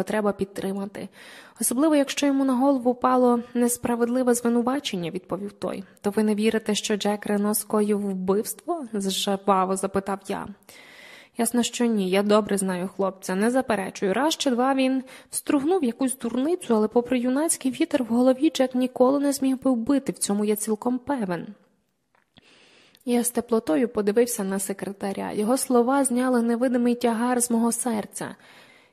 його треба підтримати. Особливо, якщо йому на голову впало несправедливе звинувачення, відповів той. То ви не вірите, що Джек Рено скоїв вбивство? зжававо запитав я. Ясно, що ні, я добре знаю хлопця, не заперечую. Раз чи два він стругнув якусь дурницю, але, попри юнацький вітер в голові, Джек ніколи не зміг би вбити, в цьому я цілком певен. Я з теплотою подивився на секретаря. Його слова зняли невидимий тягар з мого серця.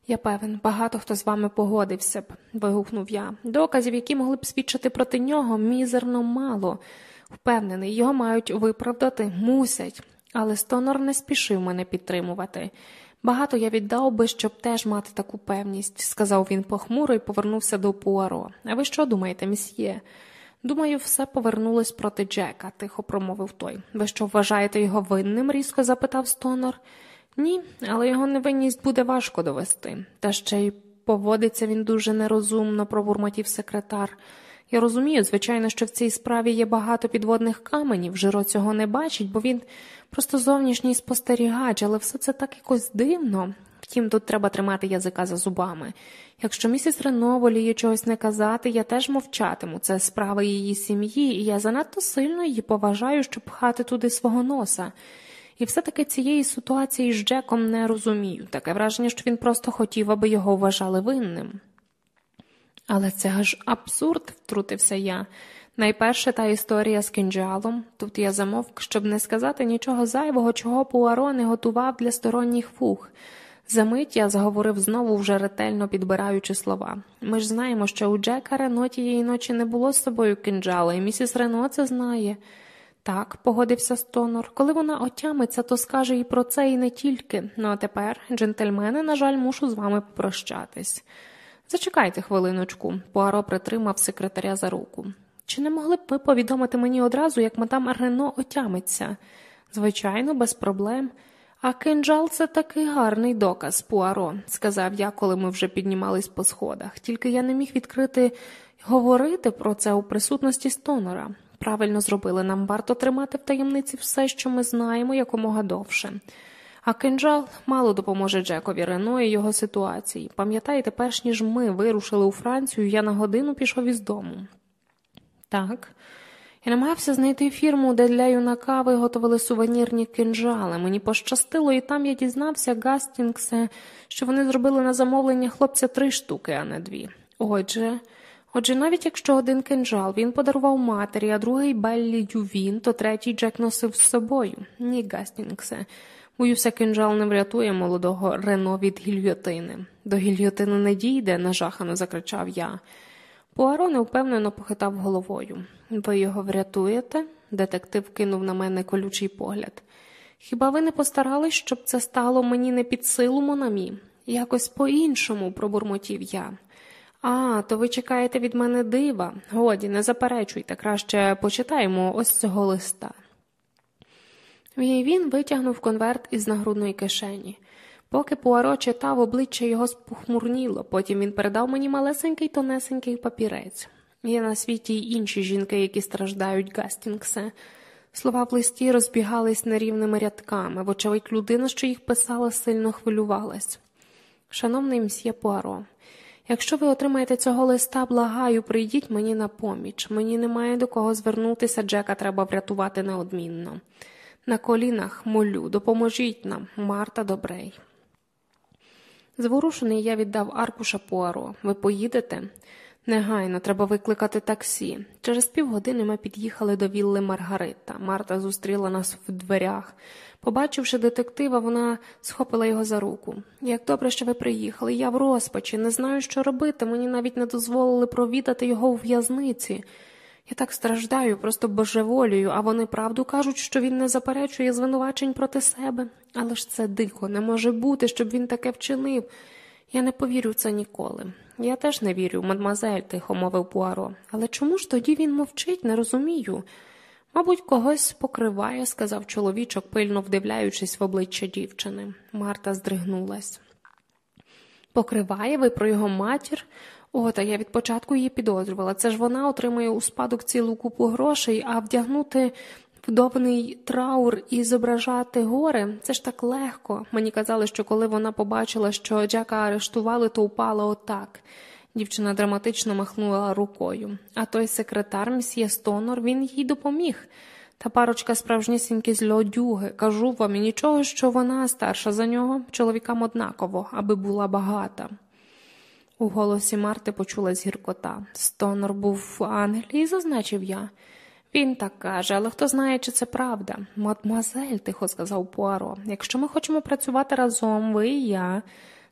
Я певен, багато хто з вами погодився б, вигукнув я. Доказів, які могли б свідчити проти нього, мізерно мало. Впевнений, його мають виправдати, мусять, але Стонор не спішив мене підтримувати. Багато я віддав би, щоб теж мати таку певність, сказав він похмуро і повернувся до Пуаро. А ви що думаєте, місьє? Думаю, все повернулось проти Джека, тихо промовив той. Ви що вважаєте його винним? різко запитав Стонор. Ні, але його невинність буде важко довести. Та ще й поводиться він дуже нерозумно, пробурмотів секретар. Я розумію, звичайно, що в цій справі є багато підводних каменів, Жиро цього не бачить, бо він просто зовнішній спостерігач, але все це так якось дивно. Втім, тут треба тримати язика за зубами. Якщо місіс Рено воліє чогось не казати, я теж мовчатиму. Це справа її сім'ї, і я занадто сильно її поважаю, щоб пхати туди свого носа. І все-таки цієї ситуації з Джеком не розумію. Таке враження, що він просто хотів, аби його вважали винним. Але це ж абсурд, втрутився я. Найперше та історія з кинджалом. Тут я замовк, щоб не сказати нічого зайвого, чого Пуаро не готував для сторонніх фух. Замить я заговорив знову, вже ретельно підбираючи слова. Ми ж знаємо, що у Джека Рено тієї ночі не було з собою кинджала, і місіс Рено це знає. Так, погодився Стонор. Коли вона отямиться, то скаже і про це, і не тільки. Ну а тепер, джентльмени, на жаль, мушу з вами попрощатись. Зачекайте хвилиночку, Пуаро притримав секретаря за руку. Чи не могли б ви повідомити мені одразу, як мадам Рено отямиться? Звичайно, без проблем. А кинджал це такий гарний доказ, Пуаро, сказав я, коли ми вже піднімались по сходах. Тільки я не міг відкрити говорити про це у присутності стонора. Правильно зробили нам варто тримати в таємниці все, що ми знаємо, якомога довше. А кинджал мало допоможе Джекові Рено і його ситуації. Пам'ятаєте, перш ніж ми вирушили у Францію, я на годину пішов із дому. Так. Я намагався знайти фірму, де для юнака виготовили сувенірні кинджали. Мені пощастило, і там я дізнався, Гастінгсе, що вони зробили на замовлення хлопця три штуки, а не дві. Отже, отже, навіть якщо один кинджал він подарував матері, а другий Беллі Ювін, то третій Джек носив з собою. Ні, Гастінгсе. Боюся, кинджал не врятує молодого Рено від гільйотини. До гільйотини не дійде, нажахано закричав я. Пуаро невпевнено похитав головою. Ви його врятуєте? Детектив кинув на мене колючий погляд. Хіба ви не постарались, щоб це стало мені не під силу Монамі? Якось по-іншому, пробурмотів я. А, то ви чекаєте від мене дива. Годі, не заперечуйте, краще почитаємо ось цього листа. Він витягнув конверт із нагрудної кишені. Поки Пуаро читав, обличчя його спохмурніло, потім він передав мені малесенький тонесенький папірець. Є на світі й інші жінки, які страждають Гастінгсе. Слова в листі розбігались нерівними рядками, вочевидь, людина, що їх писала, сильно хвилювалась. Шановний мсьє Пуаро, якщо ви отримаєте цього листа, благаю, прийдіть мені на поміч. Мені немає до кого звернутися, Джека треба врятувати неодмінно. На колінах молю, допоможіть нам, Марта Добрей. Зворушений я віддав аркуша Пуаро. Ви поїдете? Негайно, треба викликати таксі. Через півгодини ми під'їхали до вілли Маргарита. Марта зустріла нас в дверях. Побачивши детектива, вона схопила його за руку. Як добре, що ви приїхали, я в розпачі, не знаю, що робити. Мені навіть не дозволили провідати його у в'язниці. Я так страждаю, просто божеволію, а вони правду кажуть, що він не заперечує звинувачень проти себе. Але ж це дико, не може бути, щоб він таке вчинив. Я не повірю в це ніколи. Я теж не вірю, мадмазель, тихо мовив Пуаро. Але чому ж тоді він мовчить, не розумію? Мабуть, когось покриває, сказав чоловічок, пильно вдивляючись в обличчя дівчини. Марта здригнулась. Покриває ви про його матір? О, та я від початку її підозрювала. Це ж вона отримує у спадок цілу купу грошей, а вдягнути вдовний траур і зображати горе це ж так легко. Мені казали, що коли вона побачила, що Джека арештували, то упала отак. Дівчина драматично махнула рукою. А той секретар, мсьє Стонор, він їй допоміг. Та парочка справжнісінькі злодюги. Кажу вам і нічого, що вона старша за нього, чоловікам однаково, аби була багата. У голосі Марти почулась гіркота. Стонор був в Англії, зазначив я. Він так каже, але хто знає, чи це правда. Мадмуазель, тихо сказав Пуаро, якщо ми хочемо працювати разом, ви і я.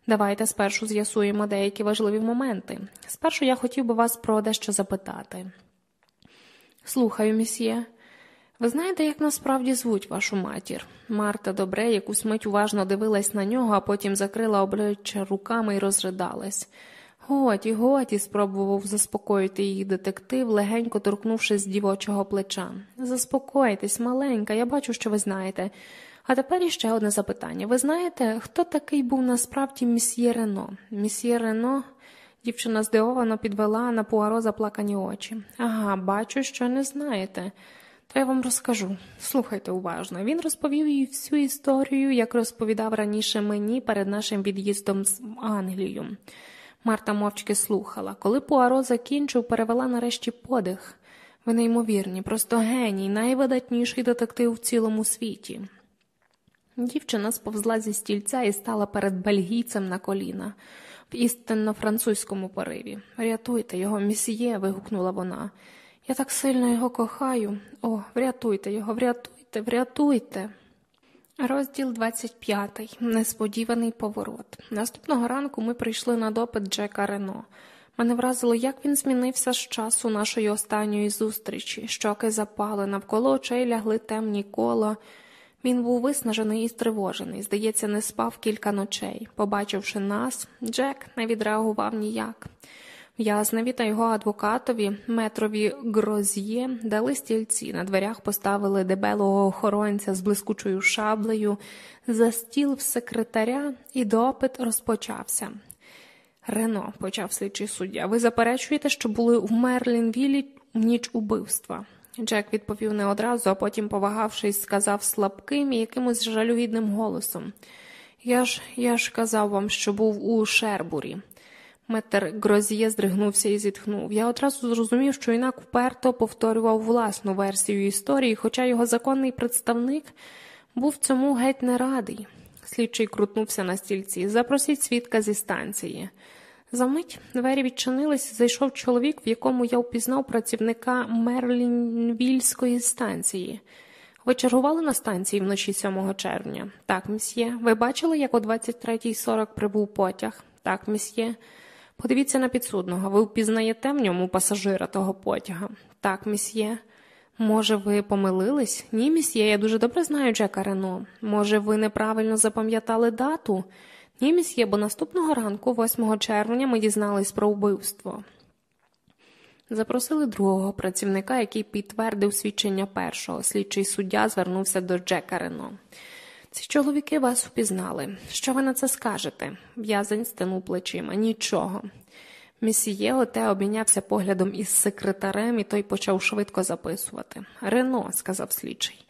Давайте спершу з'ясуємо деякі важливі моменти. Спершу я хотів би вас про дещо запитати. Слухаю, місьє. Ви знаєте, як насправді звуть вашу матір? Марта добре, якусь мить уважно дивилась на нього, а потім закрила обличчя руками і розридалась. Годі, годі, спробував заспокоїти її детектив, легенько торкнувшись з дівочого плеча. Заспокойтесь, маленька, я бачу, що ви знаєте. А тепер іще одне запитання. Ви знаєте, хто такий був насправді місьє Рено? Місьє Рено. Дівчина здивовано підвела на пуаро заплакані очі. Ага, бачу, що не знаєте. То я вам розкажу. Слухайте уважно. Він розповів їй всю історію, як розповідав раніше мені перед нашим від'їздом з Англію. Марта мовчки слухала. Коли Пуаро закінчив, перевела нарешті подих. Ви неймовірні, просто геній, найвидатніший детектив в цілому світі. Дівчина сповзла зі стільця і стала перед бельгійцем на коліна в істинно французькому пориві. Рятуйте його, місьє, вигукнула вона. Я так сильно його кохаю. О, врятуйте його, врятуйте, врятуйте. Розділ 25. Несподіваний поворот. Наступного ранку ми прийшли на допит Джека Рено. Мене вразило, як він змінився з часу нашої останньої зустрічі. Щоки запали, навколо очей лягли темні кола. Він був виснажений і стривожений. Здається, не спав кілька ночей. Побачивши нас, Джек не відреагував ніяк. В'язневі та його адвокатові, метрові гроз'є, дали стільці. На дверях поставили дебелого охоронця з блискучою шаблею, за стіл в секретаря, і допит розпочався. Рено, почав слідчий суддя, ви заперечуєте, що були в Мерлінвілі в ніч убивства. Джек відповів не одразу, а потім, повагавшись, сказав слабким і якимось жалюгідним голосом. Я ж я ж казав вам, що був у Шербурі. Метр Грозіє здригнувся і зітхнув. Я одразу зрозумів, що інак вперто повторював власну версію історії, хоча його законний представник був цьому геть не радий. Слідчий крутнувся на стільці. Запросіть свідка зі станції. Замить двері відчинились, зайшов чоловік, в якому я впізнав працівника Мерлінвільської станції. Ви чергували на станції вночі 7 червня? Так, місьє. Ви бачили, як о 23.40 прибув потяг? Так, місьє. Подивіться на підсудного, ви впізнаєте в ньому пасажира того потяга? Так, місьє. Може, ви помилились? Ні, місьє, я дуже добре знаю Джека Рено. Може, ви неправильно запам'ятали дату? Ні, місьє, бо наступного ранку, 8 червня, ми дізнались про вбивство. Запросили другого працівника, який підтвердив свідчення першого. Слідчий суддя звернувся до Джека Рено. Ці чоловіки вас впізнали. Що ви на це скажете? В'язень стенув плечима. Нічого. Місіє оте обмінявся поглядом із секретарем, і той почав швидко записувати. Рено, сказав слідчий,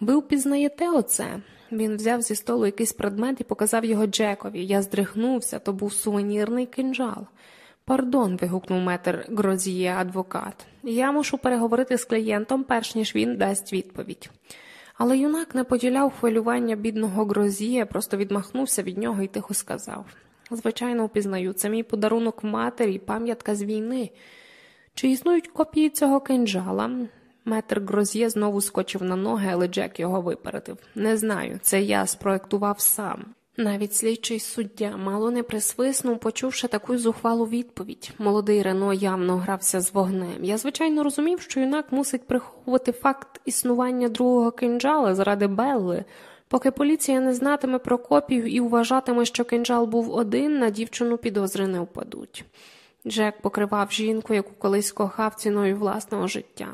ви впізнаєте оце? Він взяв зі столу якийсь предмет і показав його Джекові. Я здригнувся, то був сувенірний кинджал. Пардон, вигукнув метр Грозіє адвокат. Я мушу переговорити з клієнтом, перш ніж він дасть відповідь. Але юнак не поділяв хвилювання бідного Грозіє, просто відмахнувся від нього і тихо сказав Звичайно, впізнаю, це мій подарунок матері, пам'ятка з війни. Чи існують копії цього кинджала? Метр Гроз'є знову скочив на ноги, але Джек його випередив. Не знаю, це я спроектував сам. Навіть слідчий суддя мало не присвиснув, почувши таку зухвалу відповідь. Молодий Рено явно грався з вогнем. Я, звичайно, розумів, що юнак мусить приховувати факт існування другого кинджала заради Белли. Поки поліція не знатиме про копію і вважатиме, що кинджал був один, на дівчину підозри не впадуть. Джек покривав жінку, яку колись кохав ціною власного життя.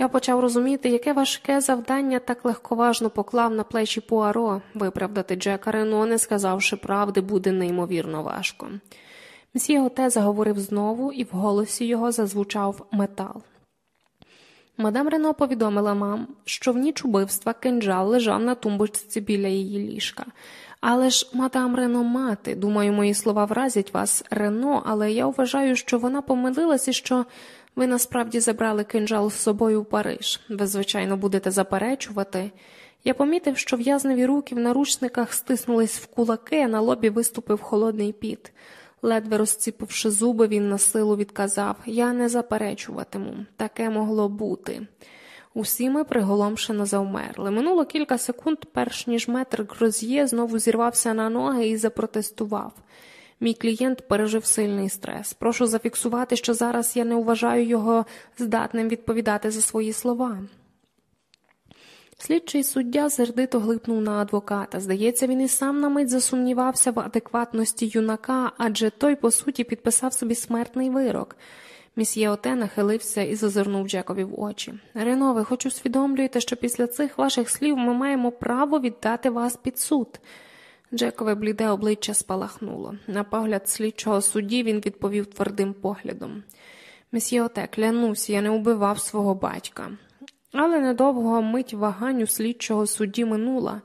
Я почав розуміти, яке важке завдання так легковажно поклав на плечі Пуаро. Виправдати Джека Рено, не сказавши правди, буде неймовірно важко. Мсьє Готе заговорив знову, і в голосі його зазвучав метал. Мадам Рено повідомила мам, що в ніч убивства кинджал лежав на тумбочці біля її ліжка. Але ж мадам Рено мати, думаю, мої слова вразять вас, Рено, але я вважаю, що вона помилилась і що ви насправді забрали кинджал з собою в Париж. Ви, звичайно, будете заперечувати. Я помітив, що в'язневі руки в наручниках стиснулись в кулаки, а на лобі виступив холодний піт. Ледве розціпивши зуби, він на силу відказав Я не заперечуватиму, таке могло бути. Усі ми приголомшено завмерли. Минуло кілька секунд, перш ніж метр Гроз'є знову зірвався на ноги і запротестував. Мій клієнт пережив сильний стрес. Прошу зафіксувати, що зараз я не вважаю його здатним відповідати за свої слова. Слідчий суддя сердито глипнув на адвоката. Здається, він і сам на мить засумнівався в адекватності юнака, адже той, по суті, підписав собі смертний вирок. Місьє Оте нахилився і зазирнув Джекові в очі. Рено, ви хоч усвідомлюєте, що після цих ваших слів ми маємо право віддати вас під суд. Джекове бліде обличчя спалахнуло. На погляд слідчого судді він відповів твердим поглядом. Месьє Оте, клянусь, я не убивав свого батька. Але недовго мить вагань у слідчого судді минула.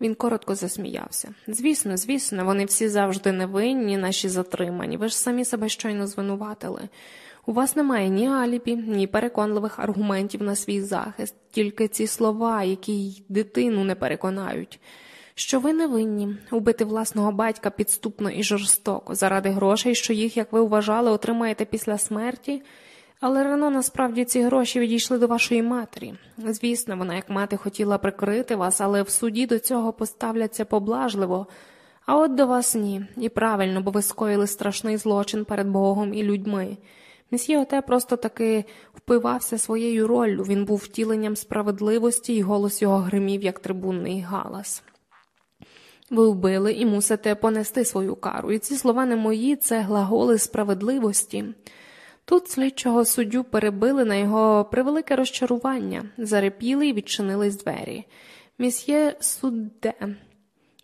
Він коротко засміявся. Звісно, звісно, вони всі завжди невинні, наші затримані. Ви ж самі себе щойно звинуватили. У вас немає ні алібі, ні переконливих аргументів на свій захист, тільки ці слова, які й дитину не переконають. Що ви невинні убити власного батька підступно і жорстоко, заради грошей, що їх, як ви вважали, отримаєте після смерті. Але Рено насправді ці гроші відійшли до вашої матері. Звісно, вона, як мати, хотіла прикрити вас, але в суді до цього поставляться поблажливо. А от до вас ні, і правильно, бо ви скоїли страшний злочин перед Богом і людьми. Месьє Оте просто таки впивався своєю роллю, він був втіленням справедливості, і голос його гримів, як трибунний галас. Ви вбили і мусите понести свою кару, і ці слова не мої, це глаголи справедливості. Тут слідчого суддю перебили на його превелике розчарування, зарепіли і відчинились двері. Місьє судде,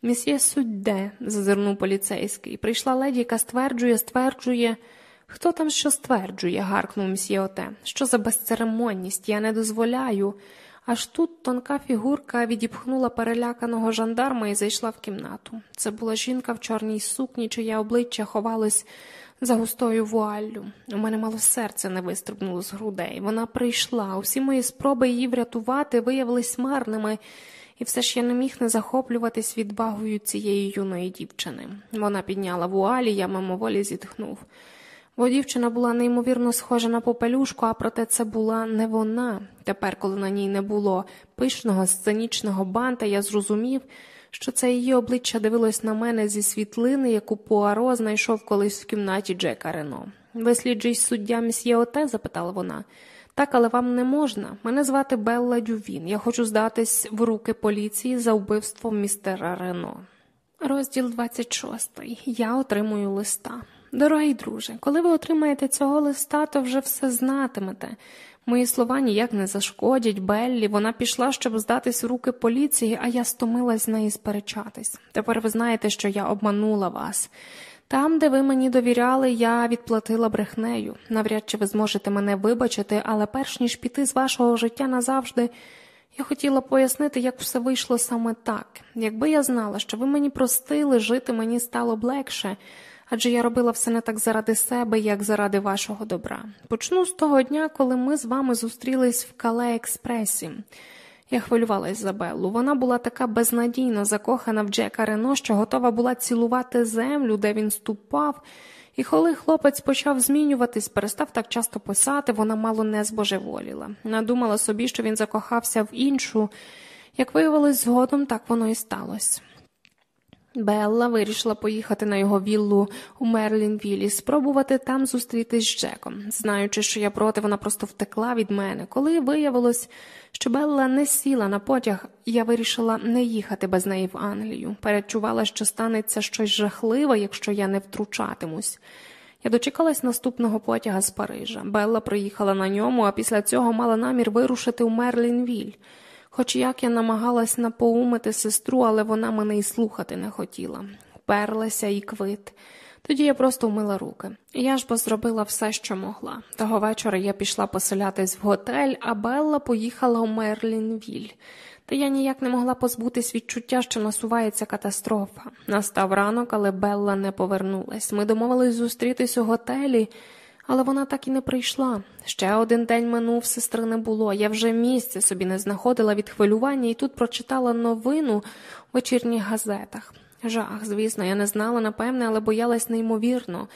місьє судде, зазирнув поліцейський. Прийшла леді, яка стверджує, стверджує. Хто там що стверджує? гаркнув місьє Оте. Що за безцеремонність? Я не дозволяю. Аж тут тонка фігурка відіпхнула переляканого жандарма і зайшла в кімнату. Це була жінка в чорній сукні, чиє обличчя ховалось за густою вуаллю. У мене мало серце не вистрибнуло з грудей. Вона прийшла. Усі мої спроби її врятувати виявились марними, і все ж я не міг не захоплюватись відвагою цієї юної дівчини. Вона підняла вуалі, я мимоволі зітхнув. Бо дівчина була неймовірно схожа на попелюшку, а проте це була не вона. Тепер, коли на ній не було пишного сценічного банта, я зрозумів, що це її обличчя дивилось на мене зі світлини, яку Пуаро знайшов колись в кімнаті Джека Рено. Висліджуй суддя мсьє Оте? запитала вона. Так, але вам не можна. Мене звати Белла Дювін. Я хочу здатись в руки поліції за вбивством містера Рено. Розділ 26. Я отримую листа. Дорогий друже, коли ви отримаєте цього листа, то вже все знатимете. Мої слова ніяк не зашкодять Беллі. Вона пішла, щоб здатись в руки поліції, а я стомилась з неї сперечатись. Тепер ви знаєте, що я обманула вас. Там, де ви мені довіряли, я відплатила брехнею. Навряд чи ви зможете мене вибачити, але перш ніж піти з вашого життя назавжди, я хотіла пояснити, як все вийшло саме так. Якби я знала, що ви мені простили, жити мені стало б легше адже я робила все не так заради себе, як заради вашого добра. Почну з того дня, коли ми з вами зустрілись в Кале Експресі. Я хвилювалась за Беллу. Вона була така безнадійно закохана в Джека Рено, що готова була цілувати землю, де він ступав. І коли хлопець почав змінюватись, перестав так часто писати, вона мало не збожеволіла. Надумала собі, що він закохався в іншу. Як виявилось згодом, так воно і сталося. Белла вирішила поїхати на його віллу у Мерлінвілі, спробувати там зустрітись з Джеком. Знаючи, що я проти, вона просто втекла від мене. Коли виявилось, що Белла не сіла на потяг, я вирішила не їхати без неї в Англію. Перечувала, що станеться щось жахливе, якщо я не втручатимусь. Я дочекалась наступного потяга з Парижа. Белла приїхала на ньому, а після цього мала намір вирушити у Мерлінвіль. Хоч як я намагалась напоумити сестру, але вона мене й слухати не хотіла. Перлася і квит. Тоді я просто вмила руки. Я ж бо зробила все, що могла. Того вечора я пішла поселятись в готель, а Белла поїхала у Мерлінвіль. Та я ніяк не могла позбутись відчуття, що насувається катастрофа. Настав ранок, але Белла не повернулась. Ми домовились зустрітись у готелі, але вона так і не прийшла. Ще один день минув, сестри не було. Я вже місця собі не знаходила від хвилювання і тут прочитала новину в вечірніх газетах. Жах, звісно, я не знала, напевне, але боялась неймовірно.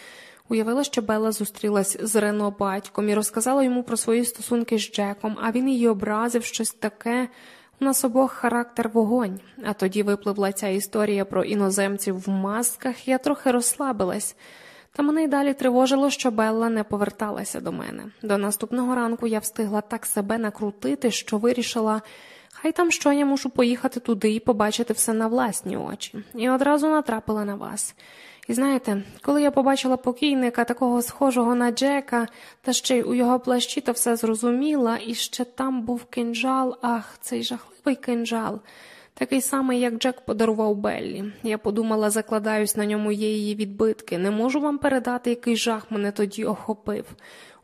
Уявила, що Белла зустрілась з Рено батьком і розказала йому про свої стосунки з Джеком, а він її образив щось таке. У нас обох характер вогонь, а тоді випливла ця історія про іноземців в масках, я трохи розслабилась, та мене й далі тривожило, що Белла не поверталася до мене. До наступного ранку я встигла так себе накрутити, що вирішила. Хай там що я мушу поїхати туди і побачити все на власні очі, і одразу натрапила на вас. І знаєте, коли я побачила покійника, такого схожого на Джека, та ще й у його плащі, то все зрозуміла, і ще там був кинджал, ах, цей жахливий кинджал, такий самий, як Джек подарував Беллі. Я подумала, закладаюсь на ньому є її відбитки. Не можу вам передати, який жах мене тоді охопив.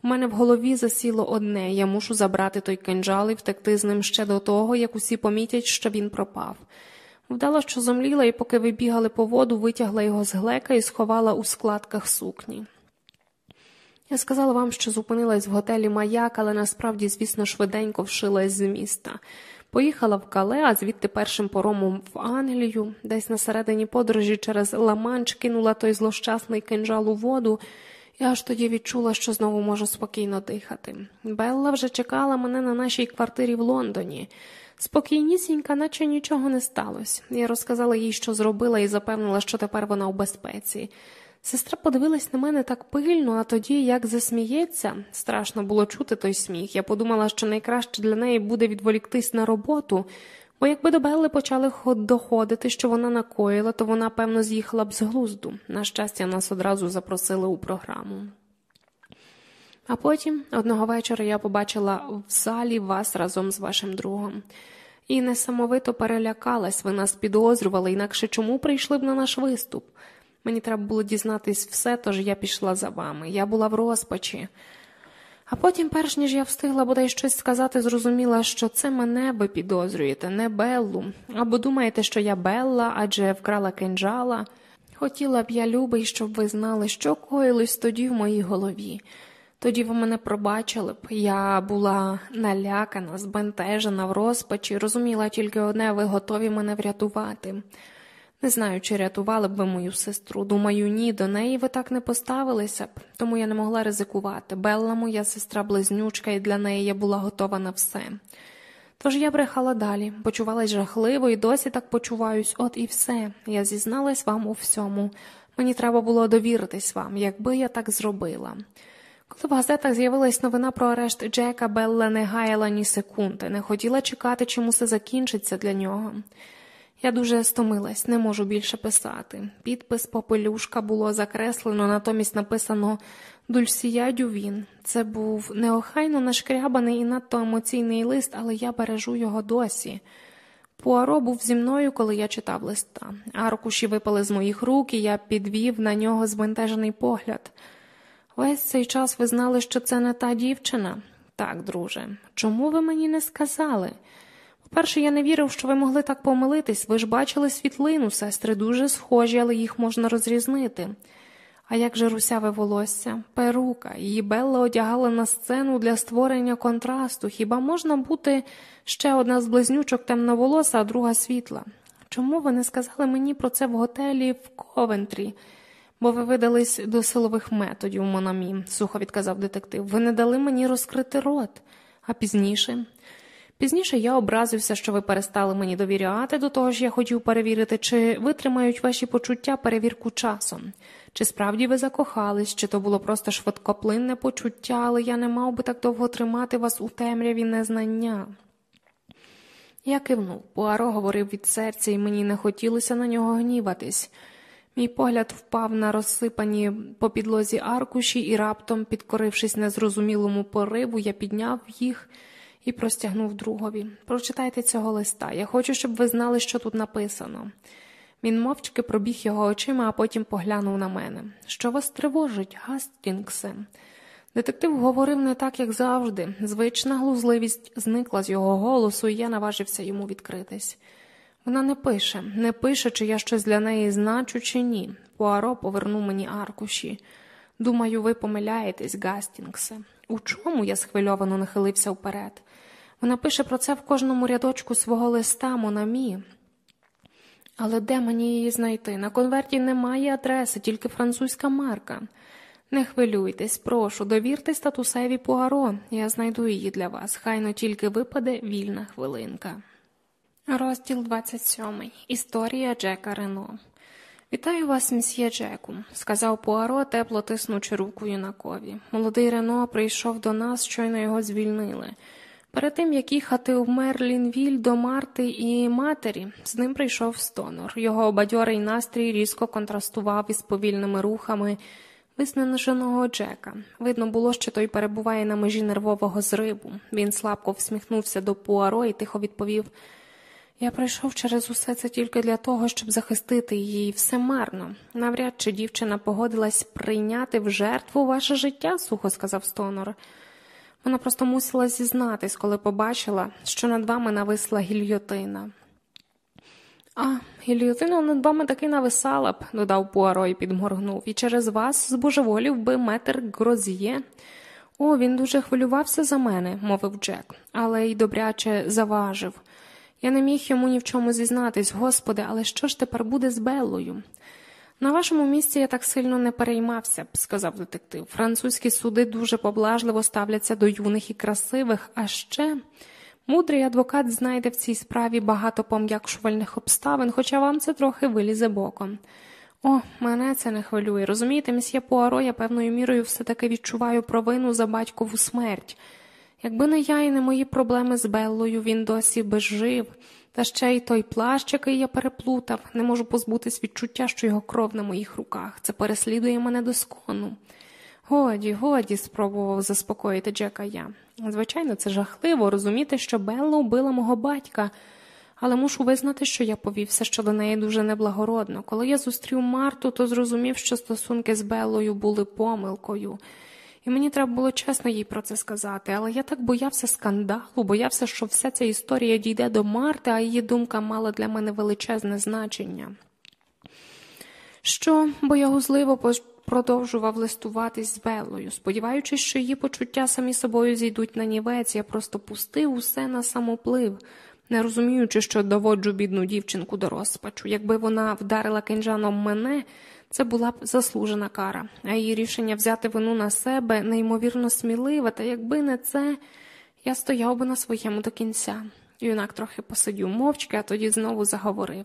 У мене в голові засіло одне я мушу забрати той кинджал і втекти з ним ще до того, як усі помітять, що він пропав. Вдала, що зомліла, і поки ви бігали по воду, витягла його з глека і сховала у складках сукні. Я сказала вам, що зупинилась в готелі маяк, але насправді, звісно, швиденько вшилась з міста. Поїхала в Кале, а звідти першим поромом в Англію, десь на середині подорожі через Ла-Манч кинула той злощасний кинжал у воду. Я аж тоді відчула, що знову можу спокійно дихати. Белла вже чекала мене на нашій квартирі в Лондоні. Спокійнісінька, наче нічого не сталося. Я розказала їй, що зробила, і запевнила, що тепер вона у безпеці. Сестра подивилась на мене так пильно, а тоді, як засміється, страшно було чути той сміх. Я подумала, що найкраще для неї буде відволіктись на роботу, бо якби до Белли почали доходити, що вона накоїла, то вона, певно, з'їхала б з глузду. На щастя, нас одразу запросили у програму. А потім одного вечора я побачила в залі вас разом з вашим другом. І несамовито перелякалась, ви нас підозрювали, інакше чому прийшли б на наш виступ? Мені треба було дізнатись все, тож я пішла за вами. Я була в розпачі. А потім, перш ніж я встигла бодай щось сказати, зрозуміла, що це мене ви підозрюєте, не Беллу. Або думаєте, що я Белла, адже вкрала кинджала. Хотіла б я, любий, щоб ви знали, що коїлось тоді в моїй голові. Тоді ви мене пробачили б. Я була налякана, збентежена в розпачі, розуміла тільки одне, ви готові мене врятувати. Не знаю, чи рятували б ви мою сестру. Думаю, ні, до неї ви так не поставилися б, тому я не могла ризикувати. Белла, моя сестра близнючка, і для неї я була готова на все. Тож я брехала далі, почувалась жахливо і досі так почуваюсь, от і все. Я зізналась вам у всьому. Мені треба було довіритись вам, якби я так зробила. Коли в газетах з'явилась новина про арешт Джека, Белла не гаяла ні секунди, не хотіла чекати, чому все закінчиться для нього. Я дуже стомилась, не можу більше писати. Підпис попелюшка було закреслено, натомість написано Дульсія Дювін. Це був неохайно нашкрябаний і надто емоційний лист, але я бережу його досі. Пуаро був зі мною, коли я читав листа. Аркуші випали з моїх рук, і я підвів на нього збентежений погляд. Весь цей час ви знали, що це не та дівчина? Так, друже, чому ви мені не сказали? По-перше, я не вірив, що ви могли так помилитись. Ви ж бачили світлину, сестри дуже схожі, але їх можна розрізнити. А як же русяве волосся, перука, її Белла одягала на сцену для створення контрасту. Хіба можна бути ще одна з близнючок темноволоса, а друга світла? Чому ви не сказали мені про це в готелі в Ковентрі? Бо ви видались до силових методів, Монамі, сухо відказав детектив. Ви не дали мені розкрити рот, а пізніше. Пізніше я образився, що ви перестали мені довіряти, до того ж я хотів перевірити, чи витримають ваші почуття перевірку часом, чи справді ви закохались, чи то було просто швидкоплинне почуття, але я не мав би так довго тримати вас у темряві незнання. Я кивнув, Пуаро говорив від серця, і мені не хотілося на нього гніватись. Мій погляд впав на розсипані по підлозі аркуші, і раптом, підкорившись незрозумілому пориву, я підняв їх і простягнув другові. Прочитайте цього листа. Я хочу, щоб ви знали, що тут написано. Він мовчки пробіг його очима, а потім поглянув на мене. Що вас тривожить, Гастінгсе? Детектив говорив не так, як завжди. Звична глузливість зникла з його голосу, і я наважився йому відкритись. Вона не пише, не пише, чи я щось для неї значу, чи ні. Пуаро повернув мені аркуші. Думаю, ви помиляєтесь, Гастінгсе. У чому я схвильовано нахилився вперед? Вона пише про це в кожному рядочку свого листа, Монамі. Але де мені її знайти? На конверті немає адреси, тільки французька марка. Не хвилюйтесь, прошу, довірте статусеві Пуаро, я знайду її для вас, хайно тільки випаде вільна хвилинка. Розділ 27. Історія Джека Рено. Вітаю вас, мсьє Джеку, сказав Пуаро, тепло тиснучи руку юнакові. Молодий Рено прийшов до нас, щойно його звільнили. Перед тим, як їхати в Мерлінвіль до Марти і матері, з ним прийшов стонор. Його бадьорий настрій різко контрастував із повільними рухами виснаженого Джека. Видно було, що той перебуває на межі нервового зриву. Він слабко всміхнувся до Пуаро і тихо відповів. Я прийшов через усе це тільки для того, щоб захистити її, все марно. Навряд чи дівчина погодилась прийняти в жертву ваше життя, сухо сказав Стонор. Вона просто мусила зізнатись, коли побачила, що над вами нависла гільйотина. А, гільйотина над вами таки нависала б, додав Пуаро і підморгнув, і через вас збожеволів би метр Гроз'є. О, він дуже хвилювався за мене, мовив Джек, але й добряче заважив. Я не міг йому ні в чому зізнатись, господи, але що ж тепер буде з Беллою? На вашому місці я так сильно не переймався б, сказав детектив. Французькі суди дуже поблажливо ставляться до юних і красивих, а ще мудрий адвокат знайде в цій справі багато пом'якшувальних обставин, хоча вам це трохи вилізе боком. О, мене це не хвилює. Розумієте, місьє Пуаро, я певною мірою все таки відчуваю провину за батькову смерть. Якби не я і не мої проблеми з Беллою, він досі би жив. Та ще й той плащ, який я переплутав, не можу позбутись відчуття, що його кров на моїх руках. Це переслідує мене до скону. Годі, годі, спробував заспокоїти Джека я. Звичайно, це жахливо розуміти, що Белла убила мого батька, але мушу визнати, що я повівся щодо неї дуже неблагородно. Коли я зустрів Марту, то зрозумів, що стосунки з Беллою були помилкою і мені треба було чесно їй про це сказати, але я так боявся скандалу, боявся, що вся ця історія дійде до Марти, а її думка мала для мене величезне значення. Що боягузливо продовжував листуватись з Беллою, сподіваючись, що її почуття самі собою зійдуть на нівець, я просто пустив усе на самоплив, не розуміючи, що доводжу бідну дівчинку до розпачу. Якби вона вдарила кинджаном мене, це була б заслужена кара, а її рішення взяти вину на себе неймовірно сміливе, та якби не це, я стояв би на своєму до кінця. Юнак трохи посидів мовчки, а тоді знову заговорив.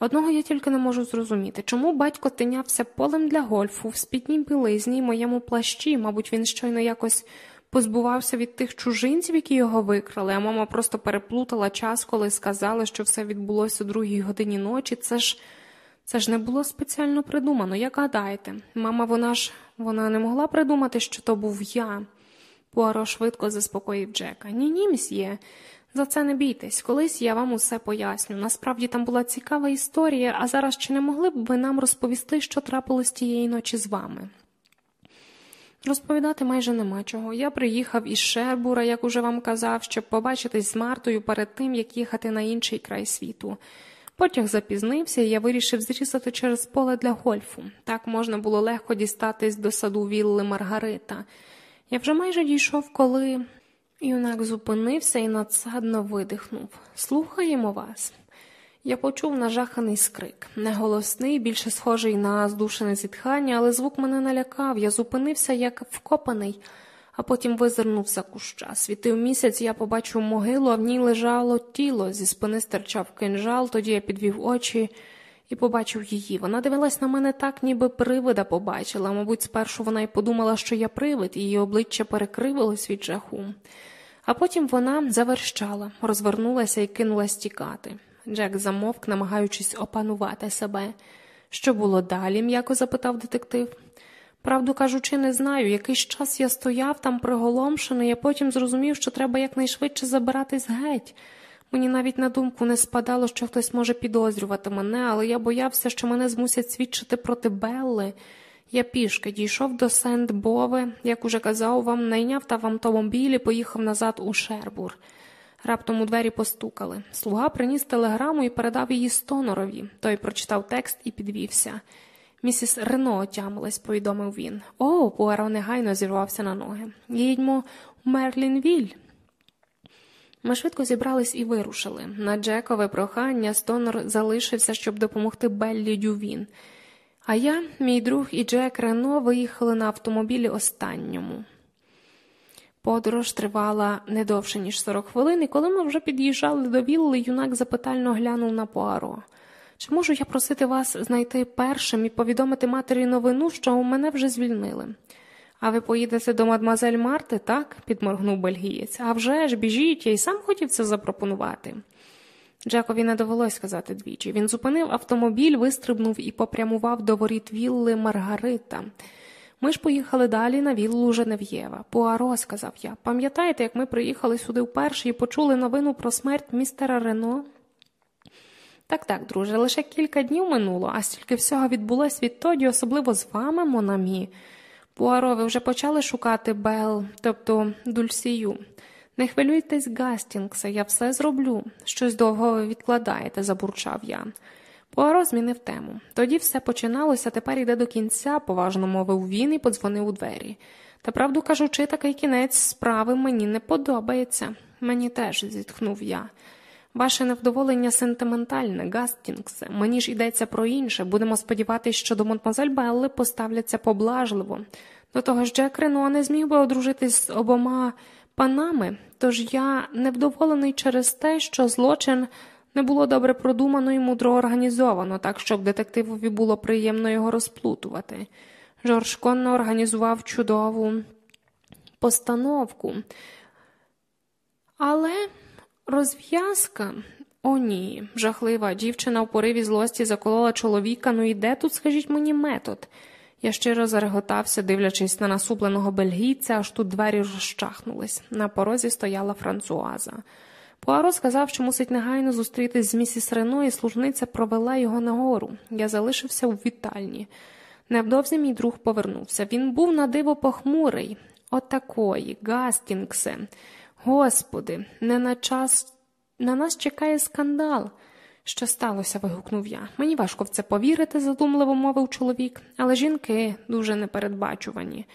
Одного я тільки не можу зрозуміти, чому батько тинявся полем для гольфу в спітній білизні й моєму плащі, мабуть, він щойно якось позбувався від тих чужинців, які його викрали, а мама просто переплутала час, коли сказала, що все відбулося о другій годині ночі. Це ж це ж не було спеціально придумано, як гадаєте. Мама, вона ж вона не могла придумати, що то був я. Пуаро швидко заспокоїв Джека. Ні, ні, мсьє, за це не бійтесь. Колись я вам усе поясню. Насправді там була цікава історія, а зараз чи не могли б ви нам розповісти, що трапилось тієї ночі з вами? Розповідати майже нема чого. Я приїхав із Шербура, як уже вам казав, щоб побачитись з Мартою перед тим, як їхати на інший край світу. Потяг запізнився, і я вирішив зрізати через поле для гольфу. Так можна було легко дістатись до саду вілли Маргарита. Я вже майже дійшов, коли юнак зупинився і надсадно видихнув. Слухаємо вас. Я почув нажаханий скрик, неголосний, більше схожий на здушене зітхання, але звук мене налякав. Я зупинився як вкопаний а потім визирнув за куща. Світив місяць, я побачив могилу, а в ній лежало тіло, зі спини стирчав кинжал, тоді я підвів очі і побачив її. Вона дивилась на мене так, ніби привида побачила. Мабуть, спершу вона й подумала, що я привид, і її обличчя перекривилось від жаху. А потім вона заверщала, розвернулася і кинулась тікати. Джек замовк, намагаючись опанувати себе. Що було далі? м'яко запитав детектив. Правду кажучи, не знаю. Якийсь час я стояв там приголомшений, а потім зрозумів, що треба якнайшвидше забиратись геть. Мені навіть на думку не спадало, що хтось може підозрювати мене, але я боявся, що мене змусять свідчити проти Белли. Я пішки дійшов до Сент Бови, як уже казав вам, найняв та в автомобілі поїхав назад у Шербур. Раптом у двері постукали. Слуга приніс телеграму і передав її стонорові. Той прочитав текст і підвівся. Місіс Рено отямилась, повідомив він. О, Пуаро негайно зірвався на ноги. Їдьмо у Мерлінвіль. Ми швидко зібрались і вирушили. На Джекове прохання Стонор залишився, щоб допомогти Беллі Дювін. А я, мій друг і Джек Рено виїхали на автомобілі останньому. Подорож тривала не довше, ніж 40 хвилин, і коли ми вже під'їжджали до вілли, юнак запитально глянув на Пуаро. Чи можу я просити вас знайти першим і повідомити матері новину, що мене вже звільнили? А ви поїдете до мадмазель Марти, так? підморгнув бельгієць. «А вже ж, біжіть, я й сам хотів це запропонувати. Джекові не довелось сказати двічі. Він зупинив автомобіль, вистрибнув і попрямував до воріт вілли Маргарита. Ми ж поїхали далі на віллу Женев'єва. Пуаро, сказав я. Пам'ятаєте, як ми приїхали сюди вперше і почули новину про смерть містера Рено? Так, так, друже, лише кілька днів минуло, а стільки всього відбулось відтоді, особливо з вами, Монамі. Пуаро, ви вже почали шукати Бел, тобто Дульсію. Не хвилюйтесь, Гастінгсе, я все зроблю. Щось довго ви відкладаєте, забурчав я. Пуаро змінив тему. Тоді все починалося, тепер йде до кінця, поважно мовив він і подзвонив у двері. Та правду кажучи, такий кінець справи мені не подобається. Мені теж, зітхнув я. Ваше невдоволення сентиментальне, Гастінгсе. Мені ж йдеться про інше. Будемо сподіватися, що до мадмуазель Белли поставляться поблажливо. До того ж, Джек Рено не зміг би одружитись з обома панами, тож я невдоволений через те, що злочин не було добре продумано і мудро організовано, так щоб детективові було приємно його розплутувати. Жорж Конно організував чудову постановку. Але розв'язка. О, ні, жахлива дівчина в пориві злості заколола чоловіка. Ну і де тут, скажіть мені, метод? Я щиро зареготався, дивлячись на насупленого бельгійця, аж тут двері розчахнулись. На порозі стояла Франсуаза. Пуаро сказав, що мусить негайно зустрітись з місіс Рено, і служниця провела його нагору. Я залишився у вітальні. Невдовзі мій друг повернувся. Він був на диво похмурий. Отакої, Гастінгсе. Господи, не на час на нас чекає скандал. Що сталося? вигукнув я. Мені важко в це повірити, задумливо мовив чоловік, але жінки дуже непередбачувані.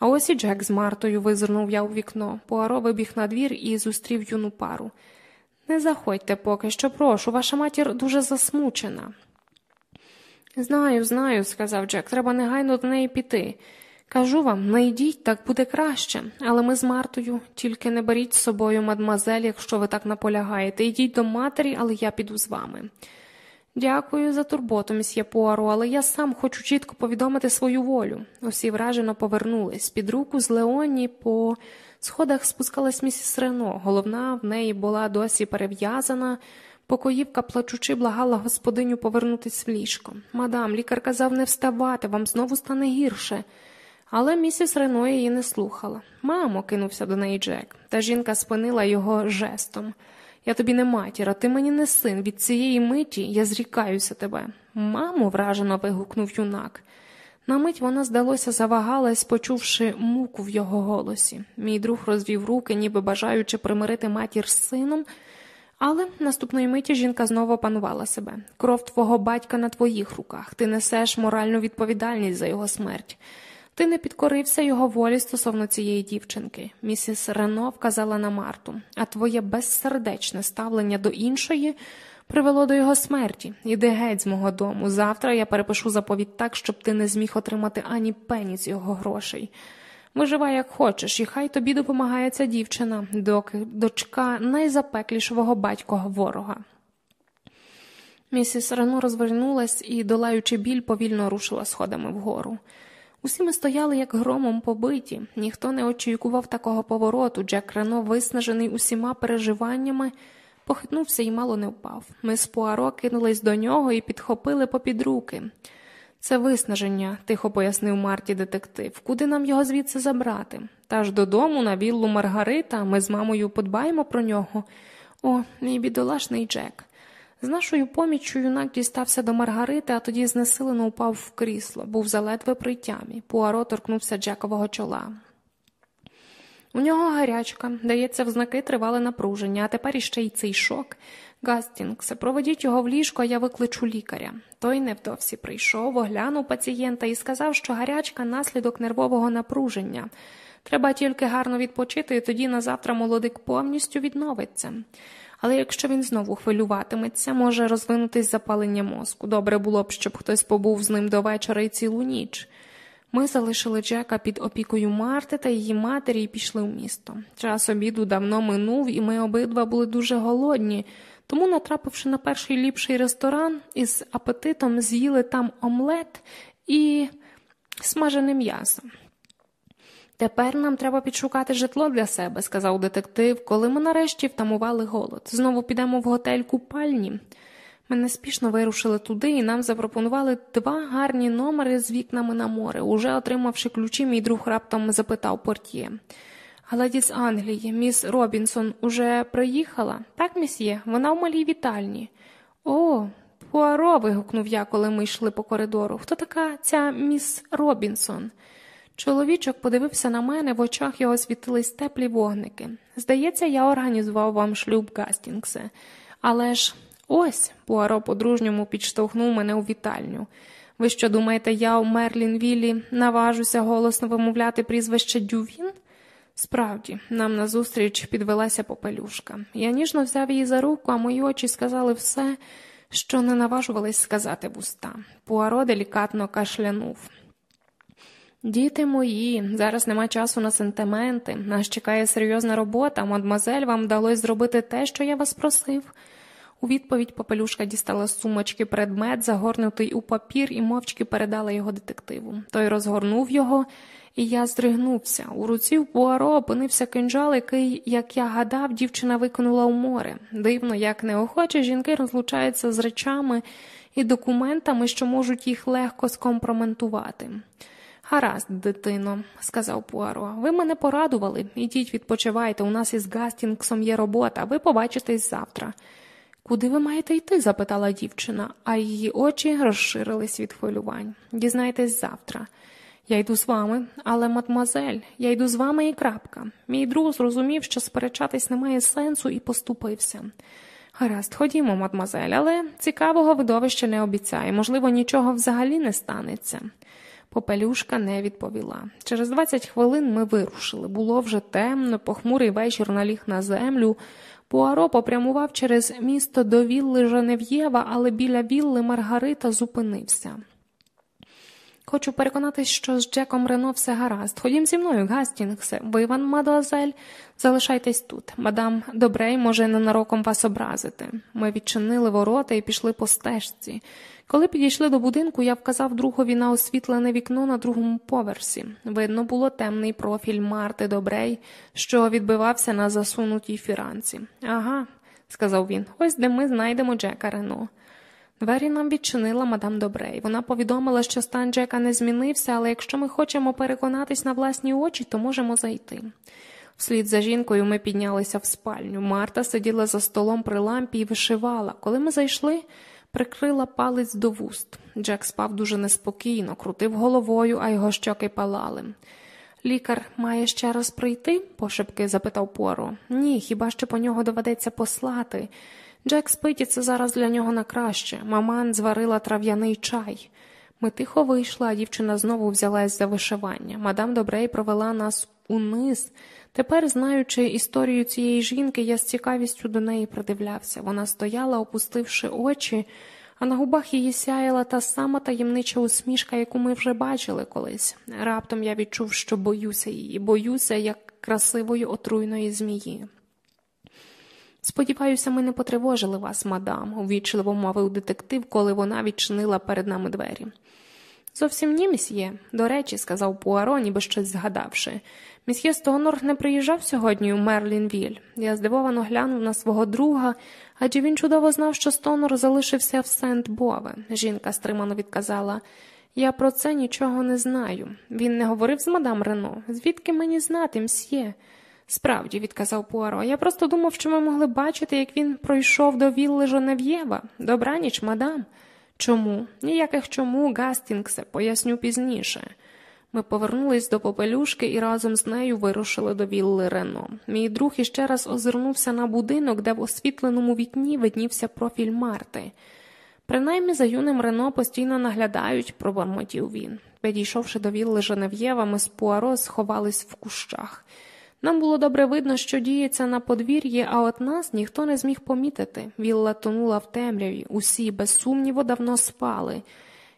А ось і Джек з Мартою визирнув я у вікно. Пуаро вибіг на двір і зустрів юну пару. Не заходьте поки що, прошу, ваша матір дуже засмучена. Знаю, знаю, сказав Джек, треба негайно до неї піти. Кажу вам, не йдіть, так буде краще, але ми з Мартою, тільки не беріть з собою мадмазель, якщо ви так наполягаєте. Йдіть до матері, але я піду з вами. Дякую за турботу, місьє Пуаро, але я сам хочу чітко повідомити свою волю. Усі вражено повернулись. Під руку з Леоні по сходах спускалась місіс Рено. Головна в неї була досі перев'язана. Покоївка, плачучи, благала господиню повернутись в ліжко. Мадам, лікар казав не вставати, вам знову стане гірше. Але місіс Рено її не слухала. Мамо, кинувся до неї Джек, та жінка спинила його жестом. Я тобі не матір, а ти мені не син. Від цієї миті я зрікаюся тебе. Мамо, вражено вигукнув юнак. На мить вона, здалося, завагалась, почувши муку в його голосі. Мій друг розвів руки, ніби бажаючи примирити матір з сином, але наступної миті жінка знову опанувала себе. Кров твого батька на твоїх руках, ти несеш моральну відповідальність за його смерть. Ти не підкорився його волі стосовно цієї дівчинки. Місіс Рено вказала на Марту, а твоє безсердечне ставлення до іншої привело до його смерті. Іди геть з мого дому. Завтра я перепишу заповідь так, щоб ти не зміг отримати ані пені з його грошей. Виживай, як хочеш, і хай тобі допомагає ця дівчина, доки дочка найзапеклішого батького ворога. Місіс Рено розвернулась і, долаючи біль, повільно рушила сходами вгору. Усі ми стояли, як громом побиті, ніхто не очікував такого повороту. Джек Рено, виснажений усіма переживаннями, похитнувся і мало не впав. Ми з Пуаро кинулись до нього і підхопили попід руки. Це виснаження, тихо пояснив Марті детектив. Куди нам його звідси забрати? Та ж додому, на віллу Маргарита, ми з мамою подбаємо про нього. О, мій бідолашний Джек. З нашою поміччю юнак дістався до Маргарити, а тоді знесилено упав в крісло, був заледве при тямі. Пуаро торкнувся Джекового чола. У нього гарячка, дається в знаки тривале напруження, а тепер іще й цей шок. Гастінгсе, проведіть його в ліжко, а я викличу лікаря. Той невдовзі прийшов, оглянув пацієнта і сказав, що гарячка наслідок нервового напруження. Треба тільки гарно відпочити, і тоді на завтра молодик повністю відновиться. Але якщо він знову хвилюватиметься, може розвинутись запалення мозку. Добре було б, щоб хтось побув з ним до вечора і цілу ніч. Ми залишили Джека під опікою Марти та її матері і пішли в місто. Час обіду давно минув, і ми обидва були дуже голодні, тому, натрапивши на перший ліпший ресторан, із апетитом з'їли там омлет і смажене м'ясо. Тепер нам треба підшукати житло для себе, сказав детектив, коли ми нарешті втамували голод. Знову підемо в готель купальні. Ми неспішно вирушили туди, і нам запропонували два гарні номери з вікнами на море. Уже отримавши ключі, мій друг раптом запитав портьє. А леді з Англії, міс Робінсон, уже приїхала? Так, мсьє, вона в малій вітальні. О, Пуаро. вигукнув я, коли ми йшли по коридору. Хто така ця міс Робінсон? Чоловічок подивився на мене, в очах його світились теплі вогники. Здається, я організував вам шлюб Гастінгсе. Але ж ось Пуаро по-дружньому підштовхнув мене у вітальню. Ви що думаєте, я у Мерлінвілі наважуся голосно вимовляти прізвище Дювін? Справді, нам назустріч підвелася попелюшка. Я ніжно взяв її за руку, а мої очі сказали все, що не наважувались сказати вуста. Пуаро делікатно кашлянув. Діти мої, зараз нема часу на сентименти. Нас чекає серйозна робота. Мадмазель, вам вдалося зробити те, що я вас просив. У відповідь попелюшка дістала з сумочки предмет, загорнутий у папір, і мовчки передала його детективу. Той розгорнув його, і я здригнувся. У руці в Пуаро опинився кинджал, який, як я гадав, дівчина викинула у море. Дивно, як неохоче жінки розлучаються з речами і документами, що можуть їх легко скомпроментувати. Гаразд, дитино, сказав Пуаро, ви мене порадували. Ідіть, відпочивайте, у нас із Гастінгсом є робота, ви побачитесь завтра. Куди ви маєте йти? запитала дівчина, а її очі розширились від хвилювань. Дізнайтесь завтра. Я йду з вами, але, мадмазель, я йду з вами і крапка. Мій друг зрозумів, що сперечатись немає сенсу, і поступився. Гаразд, ходімо, мадмазель, але цікавого видовища не обіцяє, можливо, нічого взагалі не станеться. Попелюшка не відповіла. Через 20 хвилин ми вирушили. Було вже темно, похмурий вечір наліг на землю. Пуаро попрямував через місто до вілли Женев'єва, але біля вілли Маргарита зупинився. Хочу переконатись, що з Джеком Рено все гаразд. Ходім зі мною, Гастінгсе. Ви, Ван, мадуазель, залишайтесь тут. Мадам Добрей може ненароком вас образити. Ми відчинили ворота і пішли по стежці. Коли підійшли до будинку, я вказав другові на освітлене вікно на другому поверсі. Видно було темний профіль Марти Добрей, що відбивався на засунутій фіранці. Ага, сказав він, ось де ми знайдемо Джека Рено. Двері нам відчинила мадам Добрей. Вона повідомила, що стан Джека не змінився, але якщо ми хочемо переконатись на власні очі, то можемо зайти. Вслід за жінкою ми піднялися в спальню. Марта сиділа за столом при лампі і вишивала. Коли ми зайшли, прикрила палець до вуст. Джек спав дуже неспокійно, крутив головою, а його щоки палали. Лікар має ще раз прийти? пошепки запитав Поро. Ні, хіба що по нього доведеться послати. Джек спить і це зараз для нього на краще. Маман зварила трав'яний чай. Ми тихо вийшла, а дівчина знову взялась за вишивання. Мадам Добрей провела нас униз. Тепер, знаючи історію цієї жінки, я з цікавістю до неї придивлявся. Вона стояла, опустивши очі, а на губах її сяяла та сама таємнича усмішка, яку ми вже бачили колись. Раптом я відчув, що боюся її, боюся, як красивої отруйної змії. Сподіваюся, ми не потривожили вас, мадам, увічливо мовив детектив, коли вона відчинила перед нами двері. Зовсім ні, місьє. До речі, сказав Пуаро, ніби щось згадавши. Місьє Стонор не приїжджав сьогодні у Мерлінвіль. Я здивовано глянув на свого друга, адже він чудово знав, що Стонор залишився в Сент Бове. Жінка стримано відказала. Я про це нічого не знаю. Він не говорив з мадам Рено. Звідки мені знати, мсьє? Справді, відказав Пуаро, я просто думав, що ми могли бачити, як він пройшов до вілли Жонев'єва. Добраніч, мадам. Чому? Ніяких чому, Гастінгсе, поясню пізніше. Ми повернулись до попелюшки і разом з нею вирушили до вілли Рено. Мій друг іще раз озирнувся на будинок, де в освітленому вікні виднівся профіль Марти. Принаймні за юним Рено постійно наглядають, пробормотів він. Підійшовши до вілли Женев'єва, ми з Пуаро сховались в кущах. Нам було добре видно, що діється на подвір'ї, а от нас ніхто не зміг помітити. Вілла тонула в темряві, усі, без сумніву, давно спали.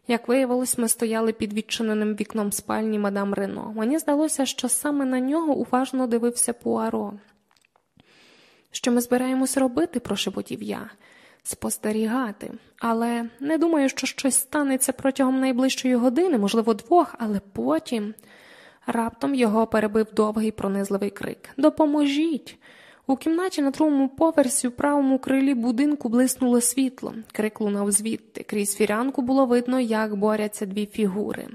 Як виявилось, ми стояли під відчиненим вікном спальні мадам Рено. Мені здалося, що саме на нього уважно дивився Пуаро. Що ми збираємось робити, прошепотів я, спостерігати. Але не думаю, що щось станеться протягом найближчої години, можливо, двох, але потім. Раптом його перебив довгий пронизливий крик Допоможіть! У кімнаті на другому поверсі в правому крилі будинку блиснуло світло. Крик лунав звідти. Крізь фірянку було видно, як борються дві фігури.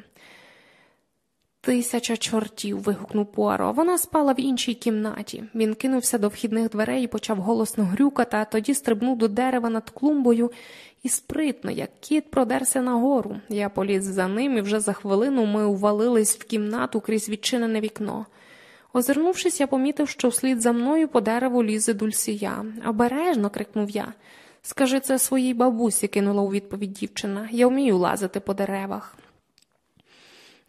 Тисяча чортів. вигукнув Пуаро. Вона спала в іншій кімнаті. Він кинувся до вхідних дверей і почав голосно грюкати, а тоді стрибнув до дерева над клумбою і спритно, як кіт продерся нагору. Я поліз за ним, і вже за хвилину ми увалились в кімнату крізь відчинене вікно. Озирнувшись, я помітив, що вслід за мною по дереву лізе дульсія. Обережно, крикнув я. Скажи це своїй бабусі, кинула у відповідь дівчина. Я вмію лазити по деревах.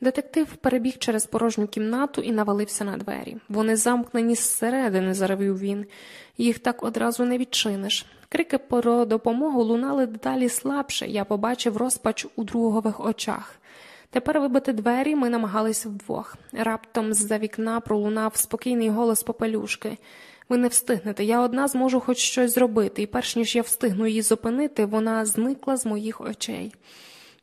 Детектив перебіг через порожню кімнату і навалився на двері. Вони замкнені зсередини, заравив він. Їх так одразу не відчиниш. Крики про допомогу лунали дедалі слабше, я побачив розпач у другових очах. Тепер вибити двері ми намагалися вдвох. Раптом з-за вікна пролунав спокійний голос попелюшки. Ви не встигнете, я одна зможу хоч щось зробити, і перш ніж я встигну її зупинити, вона зникла з моїх очей.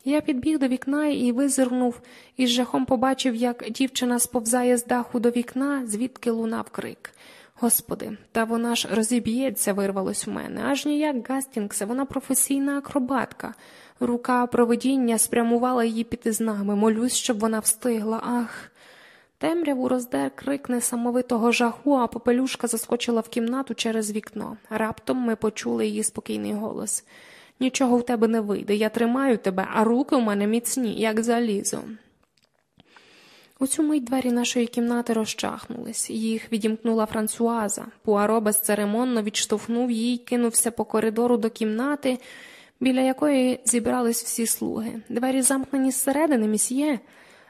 Я підбіг до вікна і визирнув, і з жахом побачив, як дівчина сповзає з даху до вікна, звідки лунав крик. Господи, та вона ж розіб'ється, вирвалось у мене. Аж ніяк Гастінгсе, вона професійна акробатка. Рука проведіння спрямувала її піти з нами. Молюсь, щоб вона встигла. Ах. Темряву роздер крик несамовитого жаху, а попелюшка заскочила в кімнату через вікно. Раптом ми почули її спокійний голос. Нічого в тебе не вийде, я тримаю тебе, а руки у мене міцні, як залізо. У цю мить двері нашої кімнати розчахнулись, їх відімкнула Франсуаза. Пуаро безцеремонно відштовхнув її, кинувся по коридору до кімнати, біля якої зібрались всі слуги. Двері замкнені зсередини, місьє.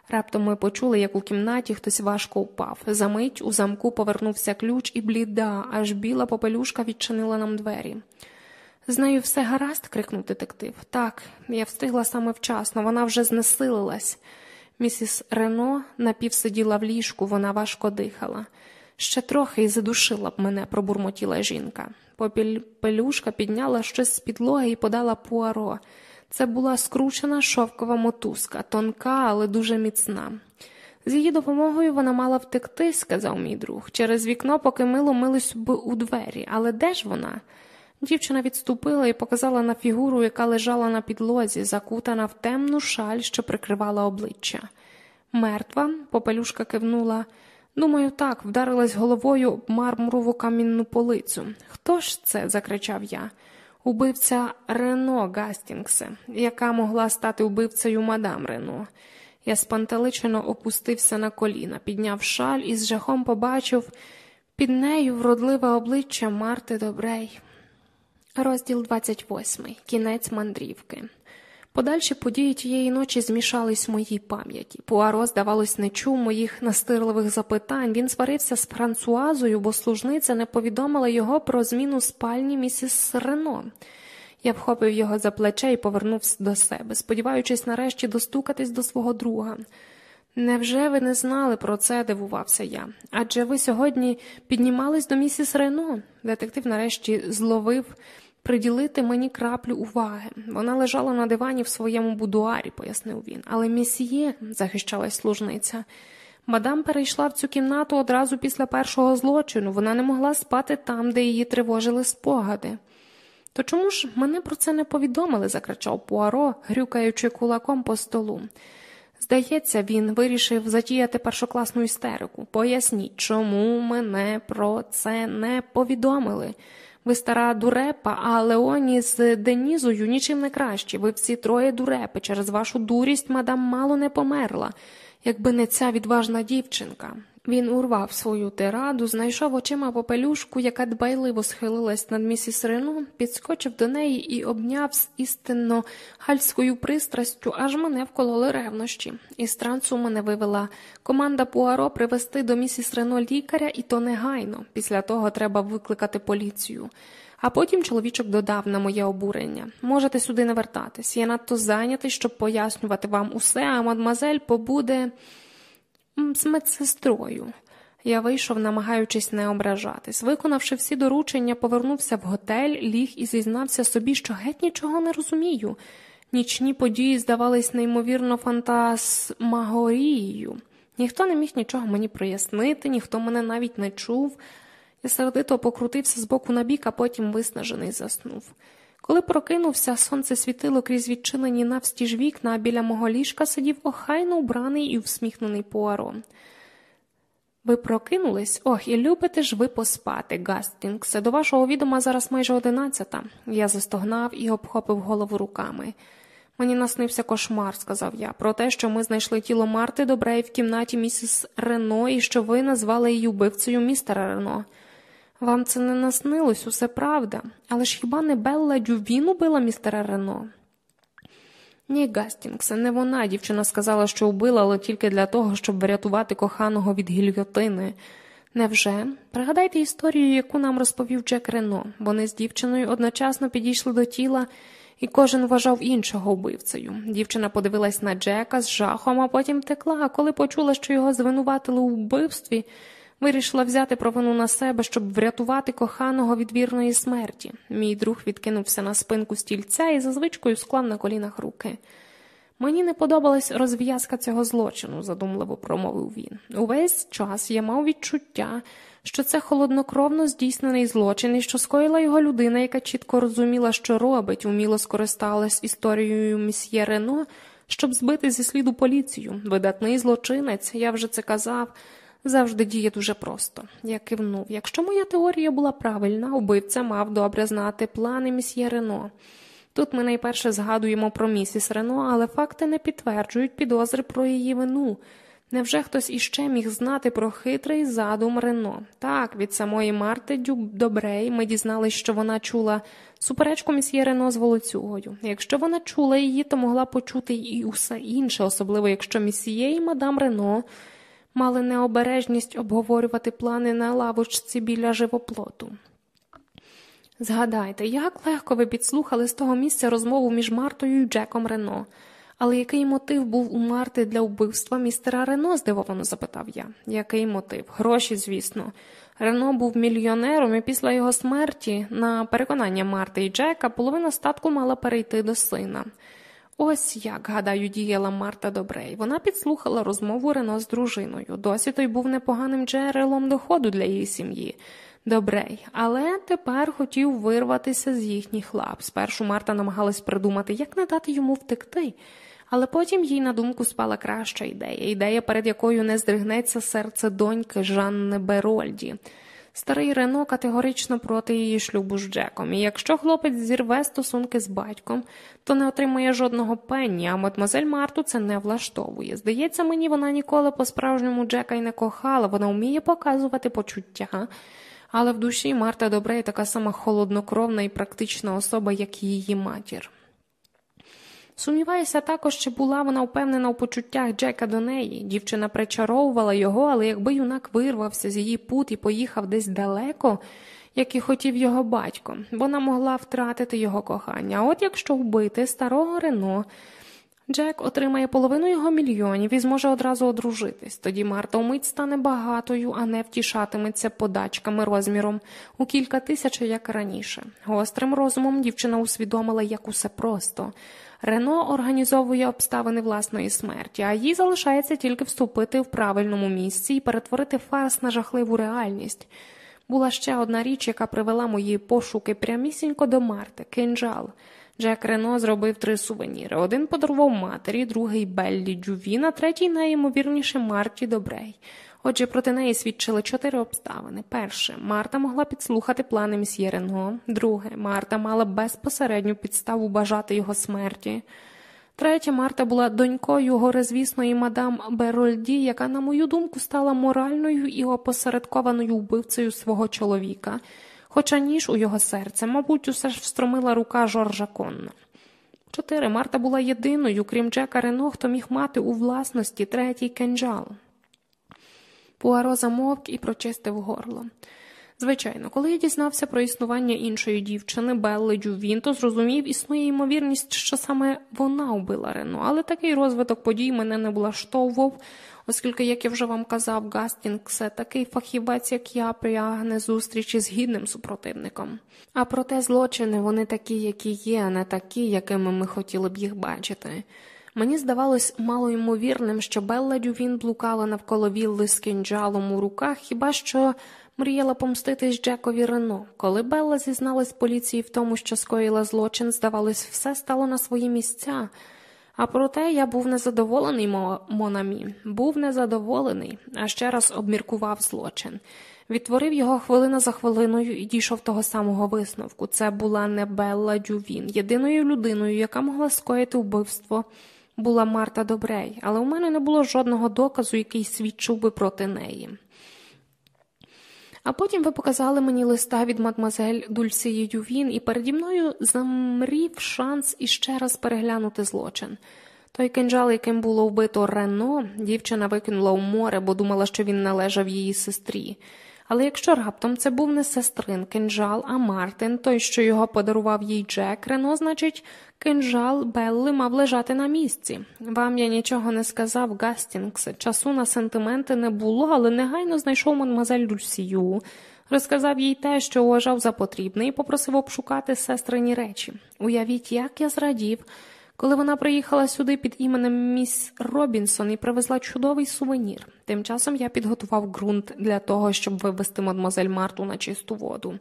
Раптом ми почули, як у кімнаті хтось важко впав. Замить у замку повернувся ключ і бліда, аж біла попелюшка відчинила нам двері. З нею все гаразд, крикнув детектив. Так, я встигла саме вчасно, вона вже знесилилась. Місіс Рено напівсиділа в ліжку, вона важко дихала. Ще трохи і задушила б мене, пробурмотіла жінка. Попелюшка підняла щось з підлоги і подала пуаро. Це була скручена шовкова мотузка, тонка, але дуже міцна. З її допомогою вона мала втекти, сказав мій друг, через вікно, поки мило милось би у двері. Але де ж вона? Дівчина відступила і показала на фігуру, яка лежала на підлозі, закутана в темну шаль, що прикривала обличчя. Мертва, попелюшка кивнула. Думаю, так, вдарилась головою об мармурову камінну полицю. Хто ж це? закричав я. Убивця Рено Гастінгсе, яка могла стати убивцею мадам Рено. Я спантеличено опустився на коліна, підняв шаль і з жахом побачив під нею вродливе обличчя Марти Добрей. Розділ 28. Кінець мандрівки. Подальші події тієї ночі змішались в моїй пам'яті. Пуаро, здавалось, не чув моїх настирливих запитань. Він сварився з Франсуазою, бо служниця не повідомила його про зміну спальні місіс Рено. Я вхопив його за плече і повернувся до себе, сподіваючись нарешті достукатись до свого друга. Невже ви не знали про це? дивувався я. Адже ви сьогодні піднімались до місіс Рено. Детектив нарешті зловив приділити мені краплю уваги. Вона лежала на дивані в своєму будуарі, пояснив він. Але місьє, захищалась служниця. Мадам перейшла в цю кімнату одразу після першого злочину. Вона не могла спати там, де її тривожили спогади. То чому ж мене про це не повідомили? закричав Пуаро, грюкаючи кулаком по столу. Здається, він вирішив затіяти першокласну істерику. Поясніть, чому мене про це не повідомили. Ви стара дурепа, а Леоні з Денізою нічим не краще. Ви всі троє дурепи. Через вашу дурість мадам мало не померла, якби не ця відважна дівчинка. Він урвав свою тираду, знайшов очима попелюшку, яка дбайливо схилилась над місіс Рено, підскочив до неї і обняв з істинно гальською пристрастю, аж мене вкололи ревнощі. Із трансу мене вивела команда Пуаро привезти до місіс Рено лікаря, і то негайно. Після того треба викликати поліцію. А потім чоловічок додав на моє обурення можете сюди не вертатись. Я надто зайнятий, щоб пояснювати вам усе, а мадмазель побуде з медсестрою. Я вийшов, намагаючись не ображатись. Виконавши всі доручення, повернувся в готель, ліг і зізнався собі, що геть нічого не розумію. Нічні події здавались неймовірно фантасмагорією. Ніхто не міг нічого мені прояснити, ніхто мене навіть не чув. Я сердито покрутився з боку на бік, а потім виснажений заснув. Коли прокинувся, сонце світило крізь відчинені навстіж вікна, а біля мого ліжка сидів охайно убраний і всміхнений Пуаро. Ви прокинулись? Ох, і любите ж ви поспати, Гастінгсе. До вашого відома зараз майже одинадцята. Я застогнав і обхопив голову руками. Мені наснився кошмар, сказав я, про те, що ми знайшли тіло Марти Добрей в кімнаті місіс Рено і що ви назвали її убивцею містера Рено. Вам це не наснилось, усе правда, але ж хіба не Белла Дювін убила містера Рено? Ні, Гастінгсе, не вона. Дівчина сказала, що вбила, але тільки для того, щоб врятувати коханого від гільйотини. Невже? Пригадайте історію, яку нам розповів Джек Рено. Вони з дівчиною одночасно підійшли до тіла, і кожен вважав іншого вбивцею. Дівчина подивилась на Джека з жахом, а потім втекла, а коли почула, що його звинуватили у вбивстві. Вирішила взяти провину на себе, щоб врятувати коханого від вірної смерті. Мій друг відкинувся на спинку стільця і за звичкою склав на колінах руки. Мені не подобалась розв'язка цього злочину, задумливо промовив він. Увесь час я мав відчуття, що це холоднокровно здійснений злочин і що скоїла його людина, яка чітко розуміла, що робить, уміло скористалась історією місьє Рено, щоб збити зі сліду поліцію. Видатний злочинець, я вже це казав завжди діє дуже просто. Я кивнув. Якщо моя теорія була правильна, убивця мав добре знати плани місьє Рено. Тут ми найперше згадуємо про місіс Рено, але факти не підтверджують підозри про її вину. Невже хтось іще міг знати про хитрий задум Рено? Так, від самої Марти Дюб Добрей ми дізналися, що вона чула суперечку місьє Рено з волоцюгою. Якщо вона чула її, то могла почути і усе інше, особливо якщо місьє і мадам Рено мали необережність обговорювати плани на лавочці біля живоплоту. Згадайте, як легко ви підслухали з того місця розмову між Мартою і Джеком Рено. Але який мотив був у Марти для вбивства містера Рено? здивовано запитав я. Який мотив? Гроші, звісно. Рено був мільйонером, і після його смерті, на переконання Марти і Джека, половина статку мала перейти до сина. Ось як, гадаю, діяла Марта Добрей. Вона підслухала розмову Рено з дружиною. Досі той був непоганим джерелом доходу для її сім'ї. Добрей, але тепер хотів вирватися з їхніх лап. Спершу Марта намагалась придумати, як не дати йому втекти, але потім їй на думку спала краща ідея, ідея, перед якою не здригнеться серце доньки Жанни Берольді. Старий Рено категорично проти її шлюбу з Джеком, і якщо хлопець зірве стосунки з батьком, то не отримує жодного пенні, а мадмозель Марту це не влаштовує. Здається, мені вона ніколи по-справжньому Джека й не кохала, вона вміє показувати почуття. Але в душі Марта Добрей така сама холоднокровна і практична особа, як її матір. Сумніваюся також, чи була вона впевнена у почуттях Джека до неї. Дівчина причаровувала його, але якби юнак вирвався з її пут і поїхав десь далеко, як і хотів його батько, вона могла втратити його кохання. А от якщо вбити старого Рено, Джек отримає половину його мільйонів і зможе одразу одружитись. Тоді Марта умить стане багатою, а не втішатиметься подачками розміром у кілька тисяч, як раніше. Гострим розумом дівчина усвідомила, як усе просто. Рено організовує обставини власної смерті, а їй залишається тільки вступити в правильному місці і перетворити фарс на жахливу реальність. Була ще одна річ, яка привела мої пошуки прямісінько до Марти кинджал. Джек Рено зробив три сувеніри. Один подарував матері, другий Беллі Джувін, а третій найімовірніше Марті Добрей. Отже, проти неї свідчили чотири обставини. Перше, Марта могла підслухати плани мсьє Ренго. Друге, Марта мала безпосередню підставу бажати його смерті. Третя Марта була донькою горизвісної мадам Берольді, яка, на мою думку, стала моральною і опосередкованою вбивцею свого чоловіка, хоча ніж у його серце, мабуть, усе ж встромила рука Жоржа Конна. Чотири Марта була єдиною, крім Джека Рено, хто міг мати у власності третій кенджал. Пуаро замовк і прочистив горло. Звичайно, коли я дізнався про існування іншої дівчини, Белли Джувін, то зрозумів, існує ймовірність, що саме вона вбила Рено, але такий розвиток подій мене не влаштовував, оскільки, як я вже вам казав, Гастінгсе, такий фахівець, як я, прягне зустрічі з гідним супротивником. А проте злочини вони такі, які є, а не такі, якими ми хотіли б їх бачити. Мені здавалось малоймовірним, що Белла Дювін блукала навколо вілли з кинджалом у руках, хіба що мріяла помститись Джекові Рено. Коли Белла зізналась поліції в тому, що скоїла злочин, здавалось, все стало на свої місця. А проте я був незадоволений, Монамі, був незадоволений, а ще раз обміркував злочин. Відтворив його хвилина за хвилиною і дійшов того самого висновку. Це була не Белла Дювін, єдиною людиною, яка могла скоїти вбивство була Марта Добрей, але у мене не було жодного доказу, який свідчив би проти неї. А потім ви показали мені листа від мадмазель Дульсії Ювін, і переді мною замрів шанс іще раз переглянути злочин. Той кинджал, яким було вбито Рено, дівчина викинула у море, бо думала, що він належав її сестрі. Але якщо раптом це був не сестрин кинджал, а Мартин, той, що його подарував їй Джек Рено, значить, кинджал Белли мав лежати на місці. Вам я нічого не сказав, Гастінгс. Часу на сентименти не було, але негайно знайшов мадмуазель Дульсію, розказав їй те, що вважав за потрібне, і попросив обшукати сестрині речі. Уявіть, як я зрадів. Коли вона приїхала сюди під іменем міс Робінсон і привезла чудовий сувенір. Тим часом я підготував ґрунт для того, щоб вивести мадмуазель Марту на чисту воду.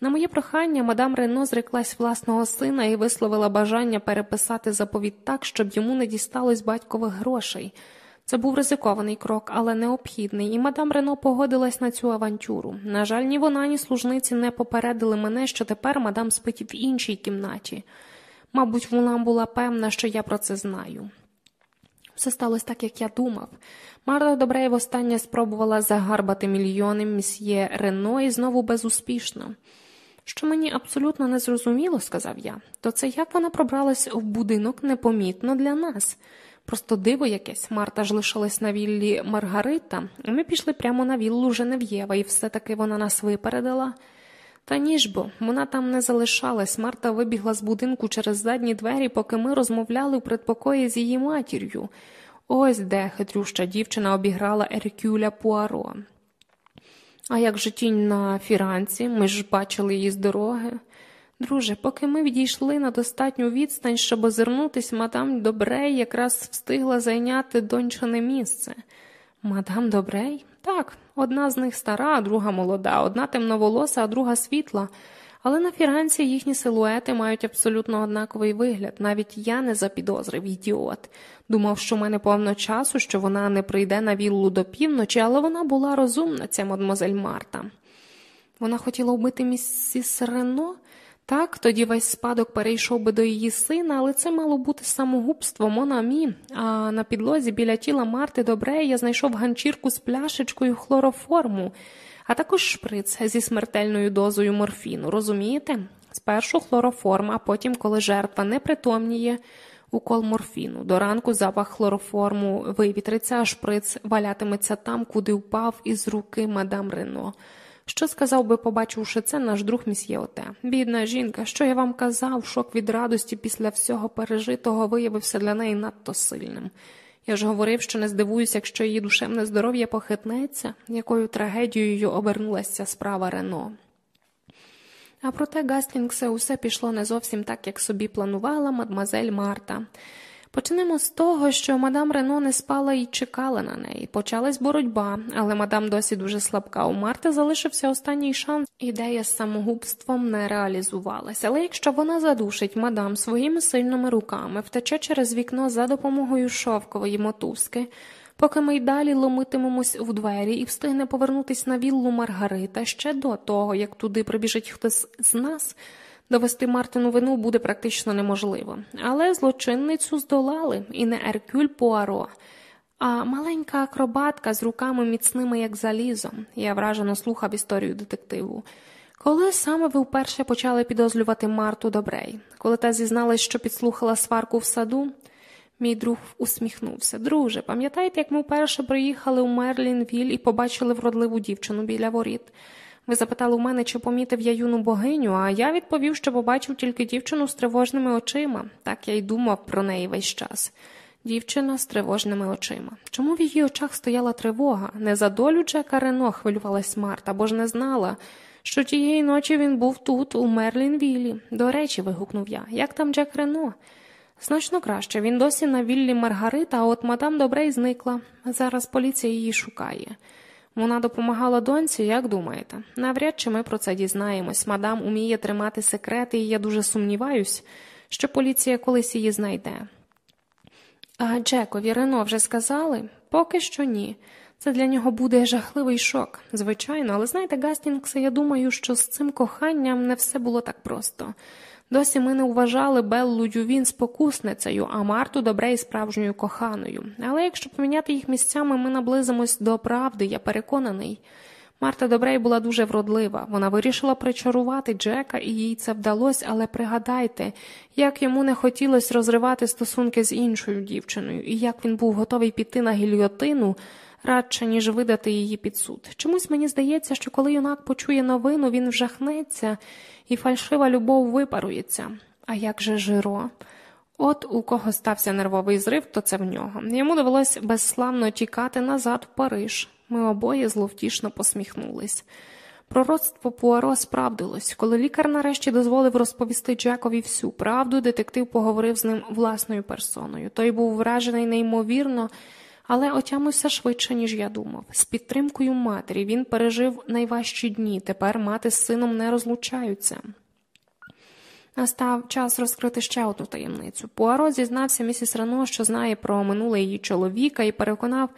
На моє прохання, мадам Рено зреклась власного сина і висловила бажання переписати заповідь так, щоб йому не дісталось батькових грошей. Це був ризикований крок, але необхідний, і мадам Рено погодилась на цю авантюру. На жаль, ні вона, ні служниці не попередили мене, що тепер мадам спить в іншій кімнаті. Мабуть, вона була певна, що я про це знаю. Все сталося так, як я думав. Марта Добрей востаннє спробувала загарбати мільйони місьє Рено і знову безуспішно. Що мені абсолютно не зрозуміло, сказав я, то це як вона пробралась в будинок непомітно для нас. Просто диво якесь, Марта ж лишилась на віллі Маргарита, і ми пішли прямо на віллу Женев'єва, і все таки вона нас випередила. Та ніж бо, вона там не залишалась. Марта вибігла з будинку через задні двері, поки ми розмовляли у предпокої з її матір'ю. Ось де хитрюща дівчина обіграла Еркюля Пуаро. А як же тінь на фіранці, ми ж бачили її з дороги. Друже, поки ми відійшли на достатню відстань, щоб озирнутись, мадам Добрей якраз встигла зайняти дончане місце. Мадам Добрей? Так, одна з них стара, а друга молода, одна темноволоса, а друга світла. Але на фіранці їхні силуети мають абсолютно однаковий вигляд. Навіть я не запідозрив ідіот. Думав, що в мене повно часу, що вона не прийде на віллу до півночі, але вона була розумна, ця мадмозель Марта. Вона хотіла вбити місіс Рено? Так, тоді весь спадок перейшов би до її сина, але це мало бути самогубство Монамі. А на підлозі біля тіла Марти Добре я знайшов ганчірку з пляшечкою хлороформу, а також шприц зі смертельною дозою морфіну. Розумієте? Спершу хлороформ, а потім, коли жертва не притомніє, укол морфіну. До ранку запах хлороформу вивітриться, а шприц валятиметься там, куди впав із руки мадам Рено. Що сказав би, побачивши це, наш друг місьє Оте? Бідна жінка, що я вам казав, шок від радості після всього пережитого виявився для неї надто сильним. Я ж говорив, що не здивуюся, якщо її душевне здоров'я похитнеться, якою трагедією обернулася справа Рено. А проте Гастінгсе усе пішло не зовсім так, як собі планувала мадмазель Марта. Почнемо з того, що мадам Рено не спала і чекала на неї. Почалась боротьба, але мадам досі дуже слабка. У Марти залишився останній шанс. Ідея з самогубством не реалізувалася. Але якщо вона задушить мадам своїми сильними руками, втече через вікно за допомогою шовкової мотузки, поки ми й далі ломитимемось в двері і встигне повернутись на віллу Маргарита ще до того, як туди прибіжить хтось з нас. Довести Мартину вину буде практично неможливо, але злочинницю здолали і не Еркюль Пуаро, а маленька акробатка з руками міцними, як залізо. Я вражено слухав історію детективу. Коли саме ви вперше почали підозрювати Марту Добрей, коли та зізналась, що підслухала сварку в саду, мій друг усміхнувся. Друже, пам'ятаєте, як ми вперше приїхали у Мерлінвіль і побачили вродливу дівчину біля воріт? Ви запитали у мене, чи помітив я юну богиню, а я відповів, що побачив тільки дівчину з тривожними очима. Так я й думав про неї весь час. Дівчина з тривожними очима. Чому в її очах стояла тривога? Не за долю Джека Рено хвилювалась Марта, бо ж не знала, що тієї ночі він був тут, у Мерлінвілі. До речі, вигукнув я. Як там Джек Рено? Значно краще. Він досі на віллі Маргарита, а от мадам Добрей зникла. Зараз поліція її шукає. Вона допомагала доньці, як думаєте? Навряд чи ми про це дізнаємось. Мадам уміє тримати секрети, і я дуже сумніваюсь, що поліція колись її знайде. А Джекові Рено вже сказали? Поки що ні. Це для нього буде жахливий шок, звичайно, але знаєте, Гастінгсе, я думаю, що з цим коханням не все було так просто. Досі ми не вважали Беллу Дювін спокусницею, а Марту добре і справжньою коханою. Але якщо поміняти їх місцями, ми наблизимось до правди, я переконаний. Марта Добрей була дуже вродлива. Вона вирішила причарувати Джека, і їй це вдалося, але пригадайте, як йому не хотілося розривати стосунки з іншою дівчиною, і як він був готовий піти на гільйотину радше, ніж видати її під суд. Чомусь мені здається, що коли юнак почує новину, він вжахнеться, і фальшива любов випарується. А як же жиро? От у кого стався нервовий зрив, то це в нього. Йому довелось безславно тікати назад в Париж. Ми обоє зловтішно посміхнулись. Пророцтво Пуаро справдилось. Коли лікар нарешті дозволив розповісти Джекові всю правду, детектив поговорив з ним власною персоною. Той був вражений неймовірно але отямився швидше, ніж я думав. З підтримкою матері він пережив найважчі дні, тепер мати з сином не розлучаються. Настав час розкрити ще одну таємницю. Пуаро зізнався місіс Рено, що знає про минуле її чоловіка, і переконав,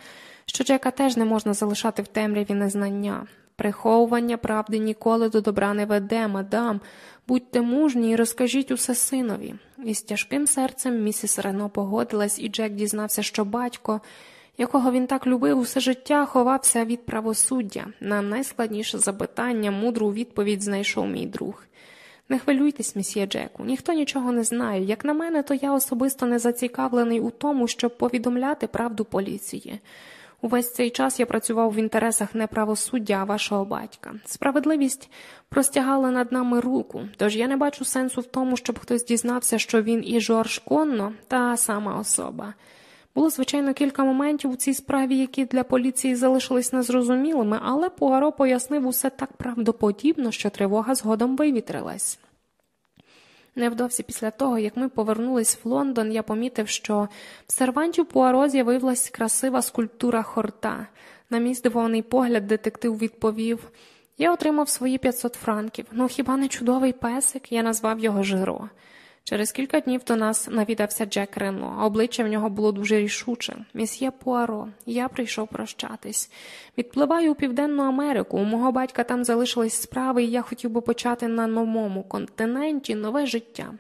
що Джека теж не можна залишати в темряві незнання. Приховування правди ніколи до добра не веде, мадам. Будьте мужні і розкажіть усе синові. І з тяжким серцем місіс Рено погодилась, і Джек дізнався, що батько якого він так любив усе життя, ховався від правосуддя. На найскладніше запитання мудру відповідь знайшов мій друг. Не хвилюйтесь, місьє Джеку, ніхто нічого не знає. Як на мене, то я особисто не зацікавлений у тому, щоб повідомляти правду поліції. Увесь цей час я працював в інтересах не правосуддя, а вашого батька. Справедливість простягала над нами руку, тож я не бачу сенсу в тому, щоб хтось дізнався, що він і Жорж Конно та сама особа. Було, звичайно, кілька моментів у цій справі, які для поліції залишились незрозумілими, але Пуаро пояснив усе так правдоподібно, що тривога згодом вивітрилась. Невдовзі після того, як ми повернулись в Лондон, я помітив, що в серванті Пуаро з'явилась красива скульптура хорта. На мій здивований погляд, детектив відповів я отримав свої 500 франків. Ну хіба не чудовий песик? Я назвав його Жиро. Через кілька днів до нас навідався Джек Рено, обличчя в нього було дуже рішуче. Місьє Пуаро, я прийшов прощатись. Відпливаю у Південну Америку. У мого батька там залишились справи, і я хотів би почати на новому континенті нове життя.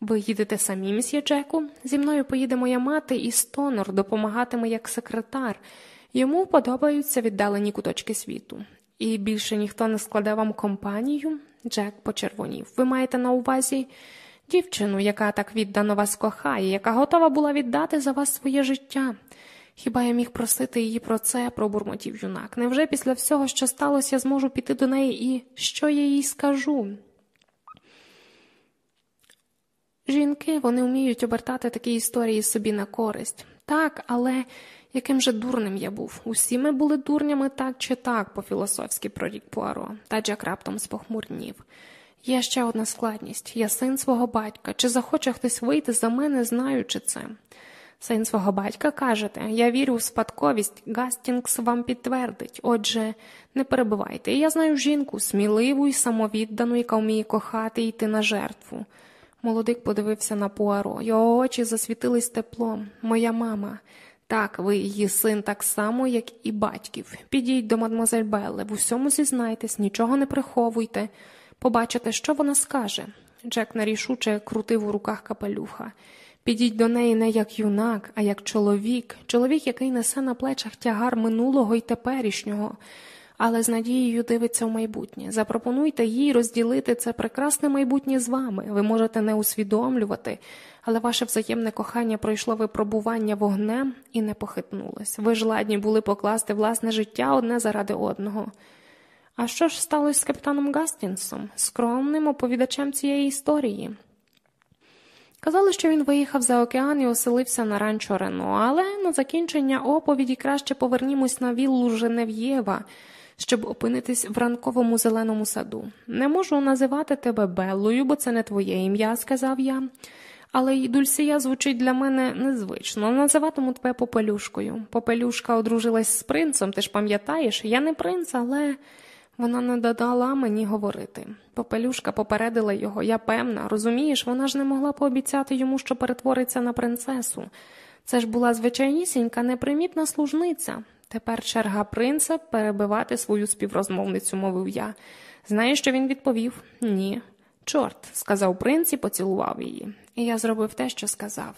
Ви їдете самі, місьє Джеку? Зі мною поїде моя мати і Стонор допомагатиме як секретар. Йому подобаються віддалені куточки світу. І більше ніхто не складе вам компанію? Джек почервонів. Ви маєте на увазі. Дівчину, яка так віддано вас кохає, яка готова була віддати за вас своє життя. Хіба я міг просити її про це, пробурмотів юнак. Невже після всього, що сталося, я зможу піти до неї і що я їй скажу? Жінки вони вміють обертати такі історії собі на користь. Так, але яким же дурним я був? Усі ми були дурнями так чи так, по філософськи прорік Пуаро, та Джек раптом спохмурнів. Є ще одна складність я син свого батька. Чи захоче хтось вийти за мене, знаючи це? Син свого батька кажете, я вірю в спадковість, Гастінгс вам підтвердить. Отже, не перебувайте. Я знаю жінку, сміливу і самовіддану, яка вміє кохати і йти на жертву. Молодик подивився на Пуаро. Його очі засвітились теплом. Моя мама. Так, ви її син так само, як і батьків. Підіть до мадмозель Белли, в усьому зізнайтесь, нічого не приховуйте. Побачите, що вона скаже. Джек нерішуче крутив у руках капелюха. Підіть до неї не як юнак, а як чоловік, чоловік, який несе на плечах тягар минулого і теперішнього, але з надією дивиться в майбутнє. Запропонуйте їй розділити це прекрасне майбутнє з вами. Ви можете не усвідомлювати, але ваше взаємне кохання пройшло випробування вогнем і не похитнулось. Ви ж ладні були покласти власне життя одне заради одного. А що ж сталося з капітаном Гастінсом, скромним оповідачем цієї історії? Казали, що він виїхав за океан і оселився на ранчо Рено, але на закінчення оповіді краще повернімось на віллу Женев'єва, щоб опинитись в ранковому зеленому саду. Не можу називати тебе Беллою, бо це не твоє ім'я, сказав я. Але й Дульсія звучить для мене незвично. Називатиму тебе Попелюшкою. Попелюшка одружилась з принцем, ти ж пам'ятаєш? Я не принц, але. Вона не додала мені говорити. Попелюшка попередила його, я певна, розумієш, вона ж не могла пообіцяти йому, що перетвориться на принцесу. Це ж була звичайнісінька, непримітна служниця. Тепер черга принца перебивати свою співрозмовницю, мовив я. Знаєш, що він відповів? Ні. Чорт, сказав принц і поцілував її. І я зробив те, що сказав.